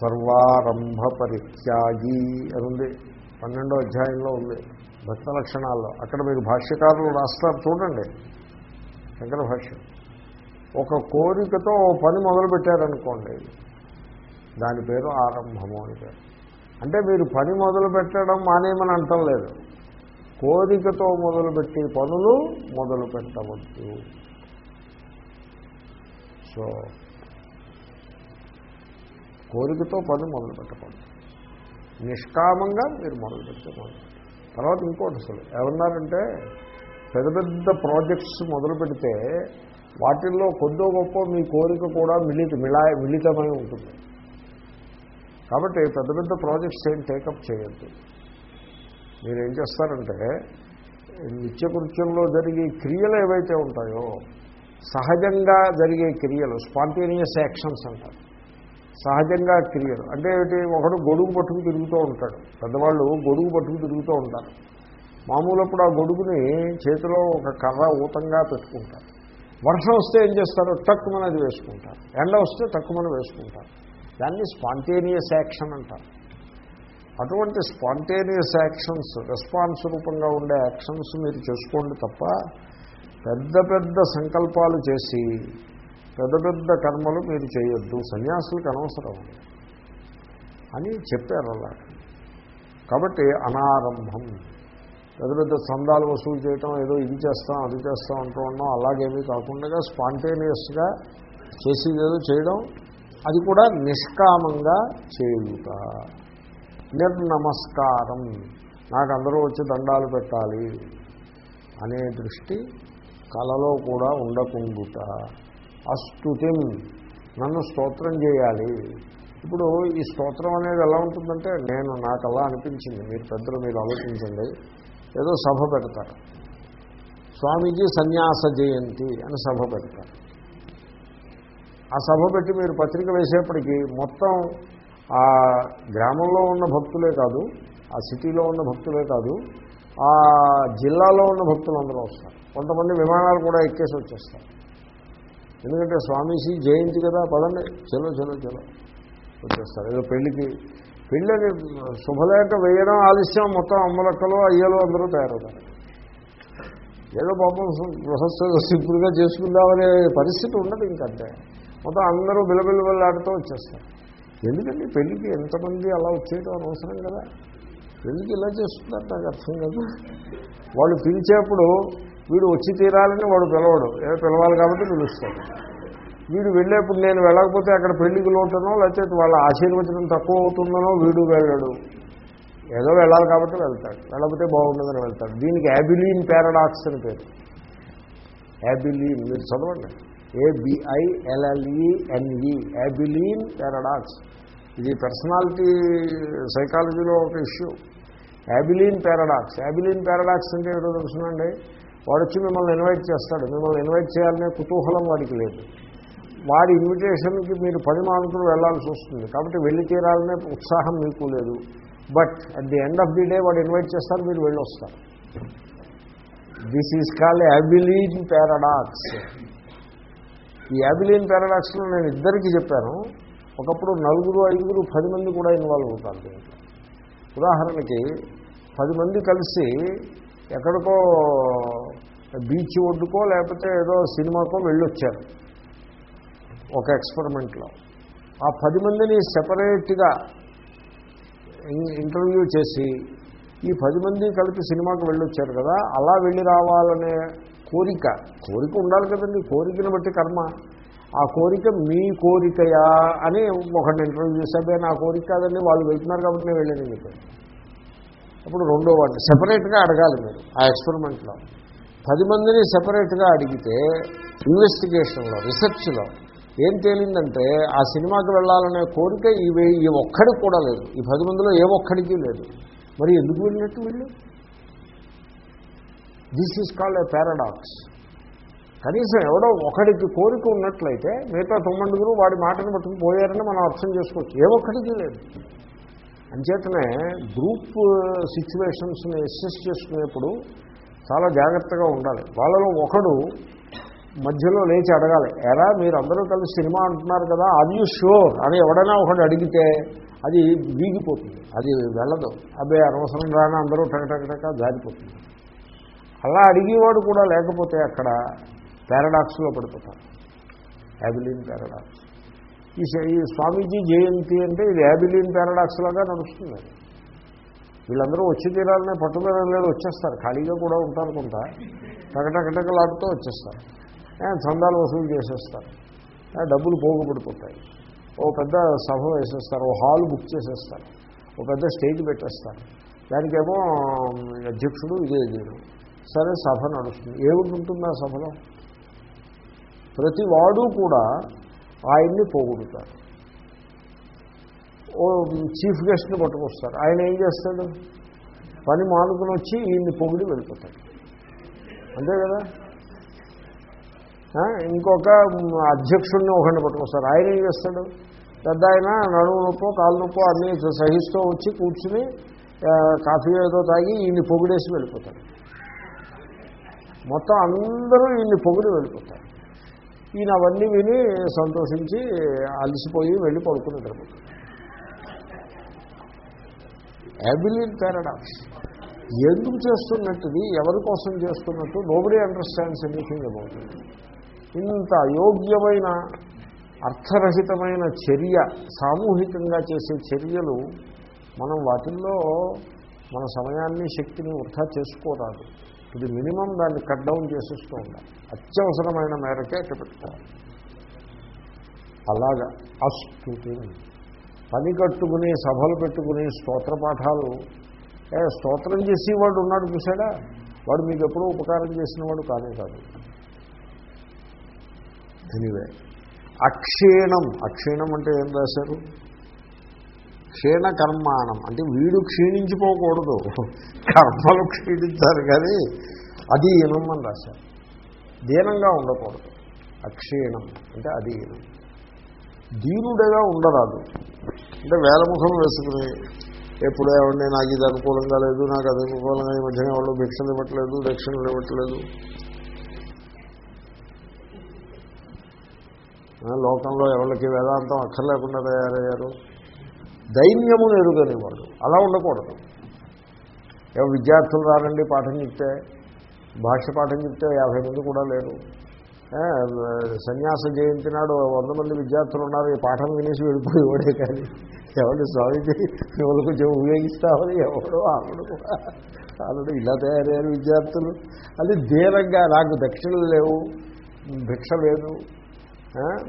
సర్వారంభ పరిత్యాగి అని ఉంది పన్నెండో అధ్యాయంలో ఉంది. భక్త లక్షణాల్లో. అక్కడ మీరు భాష్యకారులు రాస్తారు చూడండి. శంకర భాష్యం. ఒక కోరికతో ఓ పని మొదలుపెట్టారనుకోండి. దాని పేరు ఆరంభము అని పేరు. అంటే మీరు పని మొదలు పెట్టడం మానేమని అంటం లేదు. కోరికతో మొదలుపెట్టే పనులు మొదలు పెట్టవద్దు సో కోరికతో పని మొదలు పెట్టకూడదు నిష్కామంగా మీరు మొదలు పెడితే మొదలు తర్వాత ఇంకోటి అసలు ఏమన్నారంటే పెద్ద పెద్ద ప్రాజెక్ట్స్ మొదలు పెడితే వాటిల్లో కొద్దో గొప్ప మీ కోరిక కూడా మిలిత మిళా మిళితమై ఉంటుంది. కాబట్టి పెద్ద పెద్ద ప్రాజెక్ట్స్ ఏం టేకప్ చేయొద్దు. మీరేం చేస్తారంటే నిత్యకృత్యంలో జరిగే క్రియలు ఏవైతే ఉంటాయో సహజంగా జరిగే క్రియలు స్పాంటేనియస్ యాక్షన్స్ అంటారు. సహజంగా క్రియలు అంటే ఒకడు గొడుగు పట్టుకు తిరుగుతూ ఉంటాడు. పెద్దవాళ్ళు గొడుగు పట్టుకు తిరుగుతూ ఉంటారు. మామూలప్పుడు ఆ గొడుగుని చేతిలో ఒక కర్ర ఊతంగా పెట్టుకుంటారు. వర్షం వస్తే ఏం చేస్తారు? తక్కువని అది వేసుకుంటారు. ఎండ వస్తే తక్కువని వేసుకుంటారు. దాన్ని స్పాంటేనియస్ యాక్షన్ అంటారు. అటువంటి స్పాంటేనియస్ యాక్షన్స్ రెస్పాన్స్ రూపంగా ఉండే యాక్షన్స్ మీరు చేసుకోండి తప్ప పెద్ద పెద్ద సంకల్పాలు చేసి పెద్ద పెద్ద కర్మలు మీరు చేయొద్దు సన్యాసులకు అనవసరం అని చెప్పారు అలా. కాబట్టి అనారంభం. పెద్ద పెద్ద చందాలు వసూలు చేయటం ఏదో ఇది చేస్తాం అది చేస్తాం అంటూ ఉన్నాం అలాగేమీ కాకుండా స్పాంటేనియస్గా చేసేదేదో చేయడం అది కూడా నిష్కామంగా చేయుట. నిర్నమస్కారం. నాకు అందరూ వచ్చి దండాలు పెట్టాలి అనే దృష్టి కళలో కూడా ఉండకుండుట. అస్తుతిం నన్ను స్తోత్రం చేయాలి. ఇప్పుడు ఈ స్తోత్రం అనేది ఎలా ఉంటుందంటే నేను నాకు అలా అనిపించింది. మీరు పెద్దలు మీరు ఆలోచించండి. ఏదో సభ పెడతారు. స్వామీజీ సన్యాస జయంతి అని సభ పెడతారు. ఆ సభ పెట్టి మీరు పత్రిక వేసేప్పటికీ మొత్తం ఆ గ్రామంలో ఉన్న భక్తులే కాదు ఆ సిటీలో ఉన్న భక్తులే కాదు ఆ జిల్లాలో ఉన్న భక్తులు అందరూ వస్తారు. కొంతమంది విమానాలు కూడా ఎక్కేసి వచ్చేస్తారు. ఎందుకంటే స్వామీజీ జయంతి కదా పదండి. చలో చలో చలో. వచ్చేస్తారు. ఏదో పెళ్ళికి పెళ్ళని శుభలేఖ వేయడం ఆలస్యం మొత్తం అమ్మలక్కలు అయ్యలు అందరూ తయారవుతారు. ఏదో పాపం గృహస్థ సింపుల్గా చేసుకుందామనే పరిస్థితి ఉండదు ఇంకంతే మొత్తం అందరూ బిలబిలబిల్లాడుతూ వచ్చేస్తారు. ఎందుకండి పెళ్ళికి ఎంతమంది అలా వచ్చేయడం అనవసరం కదా? పెళ్ళికి ఇలా చేస్తున్నారు నాకు అర్థం కాదు. వాళ్ళు పిలిచేప్పుడు వీడు వచ్చి తీరాలని వాడు పిలవడు. ఏదో పిలవాలి కాబట్టి పిలుస్తాడు. వీడు వెళ్ళేప్పుడు నేను వెళ్ళకపోతే అక్కడ పెళ్ళికి లోటనో లేకపోతే వాళ్ళ ఆశీర్వచనం తక్కువ అవుతుందనో వీడు వెళ్ళడు. ఏదో వెళ్ళాలి కాబట్టి వెళ్తాడు. వెళ్ళకపోతే బాగుండదని వెళ్తాడు. దీనికి యాబిలీన్ పారాడాక్స్ అని పేరు. యాబిలీన్ మీరు చదవండి. ఏబిఐఎల్ఎల్ఈఎన్ఈ యాబిలీన్ పారాడాక్స్. ఇది పర్సనాలిటీ సైకాలజీలో ఒక issue. Abilene paradox. Abilene paradox అంటే ఏదో తెలుసునండి? వాడు వచ్చి మిమ్మల్ని ఇన్వైట్ చేస్తాడు. మిమ్మల్ని ఇన్వైట్ చేయాలనే కుతూహలం వాడికి లేదు. వాడి ఇన్విటేషన్కి మీరు పది మానుకులు వెళ్ళాల్సి వస్తుంది. కాబట్టి వెళ్ళి తీరాలనే ఉత్సాహం మీకు లేదు. But at the end of the day వాడు ఇన్వైట్ చేస్తారు మీరు వెళ్ళొస్తారు. This is called Abilene paradox ఈ అబిలీన్ పారాడాక్స్లో నేను ఇద్దరికి చెప్పాను. ఒకప్పుడు నలుగురు ఐదుగురు పది మంది కూడా ఇన్వాల్వ్ అవుతారు దీంట్లో. ఉదాహరణకి పది మంది కలిసి ఎక్కడికో బీచ్ ఒడ్డుకో లేకపోతే ఏదో సినిమాకో వెళ్ళొచ్చారు. ఒక ఎక్స్పెరిమెంట్లో. ఆ పది మందిని సెపరేట్గా ఇంటర్వ్యూ చేసి ఈ పది మంది కలిపి సినిమాకి వెళ్ళొచ్చారు కదా అలా వెళ్ళి రావాలనే కోరిక. కోరిక ఉండాలి కదండి కోరికను బట్టి కర్మ. ఆ కోరిక మీ కోరికయా అని ఒకటి ఇంటర్వ్యూ చేసే నా కోరిక కాదండి వాళ్ళు వెళ్తున్నారు కాబట్టి నేను వెళ్ళాను చెప్పాను అప్పుడు రెండో వాడిని. సెపరేట్గా అడగాలి మీరు ఆ ఎక్స్పెరిమెంట్లో పది మందిని సెపరేట్గా అడిగితే ఇన్వెస్టిగేషన్లో రీసెర్చ్లో ఏం తేలిందంటే ఆ సినిమాకి వెళ్ళాలనే కోరిక ఇవి ఈ ఒక్కడికి కూడా లేదు. ఈ పది మందిలో ఏ ఒక్కడికి లేదు. మరి ఎందుకు వెళ్ళినట్టు వీళ్ళు this is called a paradox కనీసం ఎవడో ఒకడికి కోరిక ఉన్నట్లయితే మిగతా తొమ్మిదిగురు వాడి మాటను పట్టుకుని పోయారని మనం అర్థం చేసుకోవచ్చు. ఏ ఒక్కడికి లేదు. అంచేతనే గ్రూప్ సిచ్యువేషన్స్ని అసెస్ చేసుకునేప్పుడు చాలా జాగ్రత్తగా ఉండాలి. వాళ్ళలో ఒకడు మధ్యలో లేచి అడగాలి ఎరా మీరు అందరూ కలిసి సినిమా అంటున్నారు కదా ఆర్ యూ షూర్ అని ఎవడైనా ఒకడు అడిగితే అది వీగిపోతుంది అది వెళ్ళదు. అబ్బే అనవసరం రాని అందరూ టకటకటక జారిపోతుంది. అలా అడిగేవాడు కూడా లేకపోతే అక్కడ పారాడాక్స్లో పడిపోతారు యాబిలిన్ పారాడాక్స్. ఈ ఈ స్వామీజీ జయంతి అంటే ఇది యాబిలియన్ పారాడాక్స్ లాగా నడుస్తుంది. వీళ్ళందరూ వచ్చి తీరాలనే పట్టుదల లేదు వచ్చేస్తారు. ఖాళీగా కూడా ఉంటారు కొంత. టకటకటకలాడుతూ వచ్చేస్తారు. చందాలు వసూలు చేసేస్తారు. డబ్బులు పోగుపడిపోతాయి ఓ పెద్ద సభ వేసేస్తారు ఓ హాల్ బుక్ చేసేస్తారు ఓ పెద్ద స్టేజ్ పెట్టేస్తారు. దానికేమో అధ్యక్షుడు ఇదే ఇది సరే సభ నడుస్తుంది. ఏమిటి ఉంటుంది ఆ సభలో? ప్రతి వాడు కూడా ఆయన్ని పోగొడతారు. ఓ చీఫ్ గెస్ట్ని పట్టుకొస్తారు. ఆయన ఏం చేస్తాడు? పని మానుకుని వచ్చి ఈయన్ని పొగిడి వెళ్ళిపోతాడు. అంతే కదా? ఇంకొక అధ్యక్షుడిని ఒకరిని పట్టుకొస్తారు. ఆయన ఏం చేస్తాడు? పెద్ద ఆయన నడుము నొప్పో కాలు నొప్పో అన్నీ సహిస్తూ వచ్చి కూర్చుని కాఫీ ఏదో తాగి ఈయన్ని పొగిడేసి వెళ్ళిపోతాడు. మొత్తం అందరూ ఈయన్ని పొగిడి వెళ్ళిపోతారు. ఈయన అవన్నీ విని సంతోషించి అలసిపోయి వెళ్ళి పడుకుని నిద్రపోతాడు అబిలియన్ పారాడాక్స్ ఎందుకు చేస్తున్నట్టుది? ఎవరి కోసం చేస్తున్నట్టు? నోబడి అండర్స్టాండ్స్ ఎనీథింగ్ అబౌట్ ఇంత అయోగ్యమైన అర్థరహితమైన చర్య సామూహికంగా చేసే చర్యలు మనం వాటిల్లో మన సమయాన్ని శక్తిని వృధా చేసుకోరాదు. ఇది మినిమం దాన్ని కట్ డౌన్ చేసేస్తూ ఉండాలి. అత్యవసరమైన మేరకే అట్టు పెట్టుకోవాలి అలాగా అస్తుతి. పని కట్టుకుని సభలు పెట్టుకుని స్తోత్ర పాఠాలు. ఏ స్తోత్రం చేసేవాడు ఉన్నాడు చూసాడా వాడు మీకు ఎప్పుడూ ఉపకారం చేసిన వాడు కానే కాదు. ఎనివే అక్షీణం. అక్షీణం అంటే ఏం రాశారు? క్షీణ కర్మాణం అంటే వీడు క్షీణించిపోకూడదు. కర్మలు క్షీణించాలి కానీ అధీనం అని రాశారు. దీనంగా ఉండకూడదు. అక్షీణం అంటే అది ఈనం. దీనుడేగా ఉండరాదు. అంటే వేలముఖం వేసుకుని ఎప్పుడు ఏమండి నాకు ఇది అనుకూలంగా లేదు నాకు అది అనుకూలంగా ఈ మధ్యన వాళ్ళు భిక్షలు ఇవ్వట్లేదు దక్షిణలు ఇవ్వట్లేదు. లోకంలో ఎవరికి వేదాంతం అక్కర్లేకుండా తయారయ్యారు. దైన్యమును ఎరుగనివాడు అలా ఉండకూడదు. ఏమో విద్యార్థులు రారండి పాఠం చెప్తే భాష పాఠం చెప్తే యాభై మంది కూడా లేరు. సన్యాస జయంతి నాడు వంద మంది విద్యార్థులు ఉన్నారు ఈ పాఠం వినేసి వెళ్ళిపోయేవాడే కానీ. ఎవరు స్వామీజీ ఎవరు కొంచెం ఉపయోగిస్తామని ఎవడో ఆవిడ కూడా ఆవిడ ఇలా తయారయ్యారు విద్యార్థులు. అది ధీరంగా నాకు దక్షిణలు లేవు భిక్ష లేదు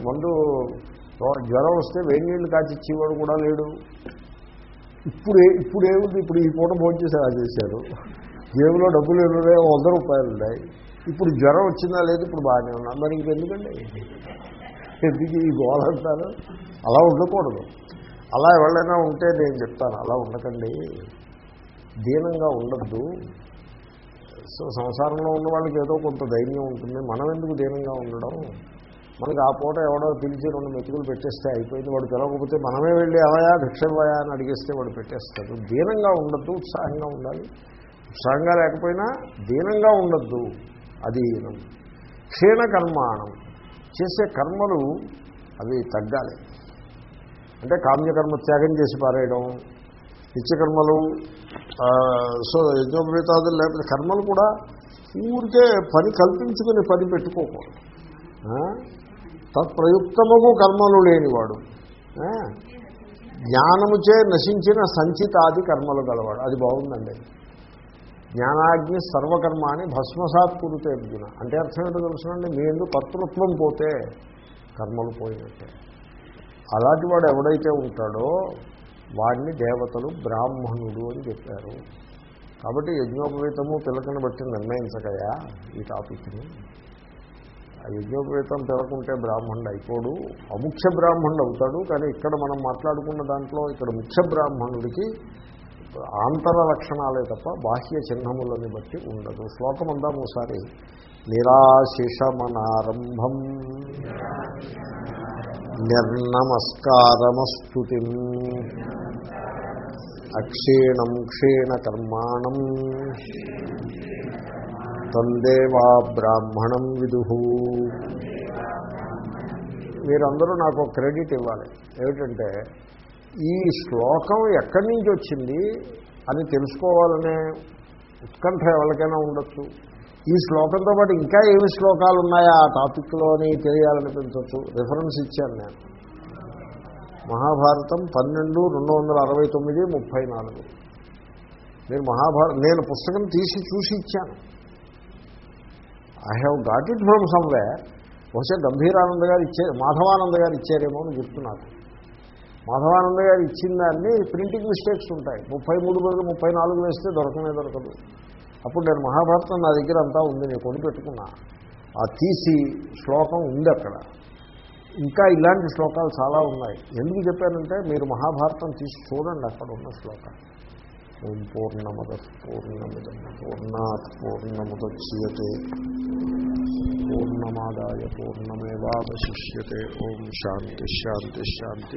ముందు జ్వరం వస్తే వేడి నీళ్ళు కాచిచ్చేవాడు కూడా లేడు. ఇప్పుడు ఇప్పుడు ఏముంది ఇప్పుడు ఈ పూట భోజనం చేసి అలా చేశారు. జేబులో డబ్బులు ఎన్నున్నాయి వంద రూపాయలు ఉన్నాయి. ఇప్పుడు జ్వరం వచ్చిందా లేదు ఇప్పుడు బాగానే ఉన్నా. మరి ఇంకెందుకండి? ఎందుకు ఈ గోల అంటారు? అలా ఉండకూడదు. అలా ఎవరైనా ఉంటే నేను చెప్తాను. అలా ఉండకండి. దీనంగా ఉండద్దు. సో సంసారంలో ఉన్న వాళ్ళకి ఏదో కొంత ధైర్యం ఉంటుంది. మనం ఎందుకు దీనంగా ఉండడం? మనకి ఆ పూట ఎవడో పిలిచి రెండు మెతుకులు పెట్టేస్తే అయిపోయింది. వాడు పిలవకపోతే మనమే వెళ్ళి అవయా భిక్షవయా అని అడిగేస్తే వాడు పెట్టేస్తాడు. దీనంగా ఉండద్దు ఉత్సాహంగా ఉండాలి. ఉత్సాహంగా లేకపోయినా దీనంగా ఉండద్దు. అధీనం క్షీణ కర్మాణం. చేసే కర్మలు అవి తగ్గాలి. అంటే కామ్యకర్మ త్యాగం చేసి పారేయడం నిత్యకర్మలు సో యజ్ఞోపేతాదులు లేకపోతే కర్మలు కూడా ఊరికే పని కల్పించుకుని పని పెట్టుకోకూడదు. తత్ప్రయుక్తముకు కర్మలు లేనివాడు. జ్ఞానముచే నశించిన సంచితాది కర్మలు గలవాడు. అది బాగుందండి. జ్ఞానాగ్ని సర్వకర్మాన్ని అని భస్మసాత్ అర్జున. అంటే అర్థం ఏంటో తెలుసునండి? మీ ఎందుకు కర్తృత్వం పోతే కర్మలు పోయినట్టే. అలాంటి వాడు ఎవడైతే ఉంటాడో వాడిని దేవతలు బ్రాహ్మణుడు అని చెప్పారు. కాబట్టి యజ్ఞోపవీతము పిల్లకని బట్టి నిర్ణయించకయా ఈ టాపిక్ని? ఆ యజ్ఞోపవీతం పిలకుంటే బ్రాహ్మణుడు అయిపోడు. అముఖ్య బ్రాహ్మణుడు అవుతాడు. కానీ ఇక్కడ మనం మాట్లాడుకున్న దాంట్లో ఇక్కడ ముఖ్య బ్రాహ్మణుడికి ఆంతర లక్షణాలే తప్ప బాహ్య చిహ్నములని బట్టి ఉండదు. శ్లోకం అందాము ఒకసారి నిరాశిషమనారంభం నిర్నమస్కారమస్తుతి అక్షీణం క్షీణకర్మాణం తందేవా బ్రాహ్మణం విదు మీరందరూ నాకు క్రెడిట్ ఇవ్వాలి. ఏమిటంటే ఈ శ్లోకం ఎక్కడి నుంచి వచ్చింది అని తెలుసుకోవాలనే ఉత్కంఠ ఎవరికైనా ఉండొచ్చు. ఈ శ్లోకంతో పాటు ఇంకా ఏమి శ్లోకాలు ఉన్నాయా? ఆ టాపిక్లో అని తెలియాలనిపించవచ్చు రిఫరెన్స్ ఇచ్చాను నేను. మహాభారతం పన్నెండు రెండు వందల అరవై తొమ్మిది ముప్పై నాలుగు. మీరు మహాభారత నేను పుస్తకం తీసి చూసి ఇచ్చాను. I have got it from someway బహుశా గంభీరానంద గారు ఇచ్చే మాధవానంద గారు ఇచ్చారేమో అని గుర్తు మాధవానంద గారు ఇచ్చిన దాన్ని ప్రింటింగ్ మిస్టేక్స్ ఉంటాయి. ముప్పై మూడు బదులు ముప్పై నాలుగు వేస్తే దొరకనే దొరకదు. అప్పుడు నేను మహాభారతం నా దగ్గర అంతా ఉంది నేను కొని పెట్టుకున్నా. ఆ తీసి శ్లోకం ఉంది అక్కడ. ఇంకా ఇలాంటి శ్లోకాలు చాలా ఉన్నాయి. ఎందుకు చెప్పానంటే మీరు మహాభారతం తీసి చూడండి అక్కడ ఉన్న శ్లోకాలు. ఓం పూర్ణమద పూర్ణమిదం పూర్ణాత్ పూర్ణముద్యతే. పూర్ణమాదాయ పూర్ణమేవాశిష్యే ఓం శాంతి శాంతి శాంతి.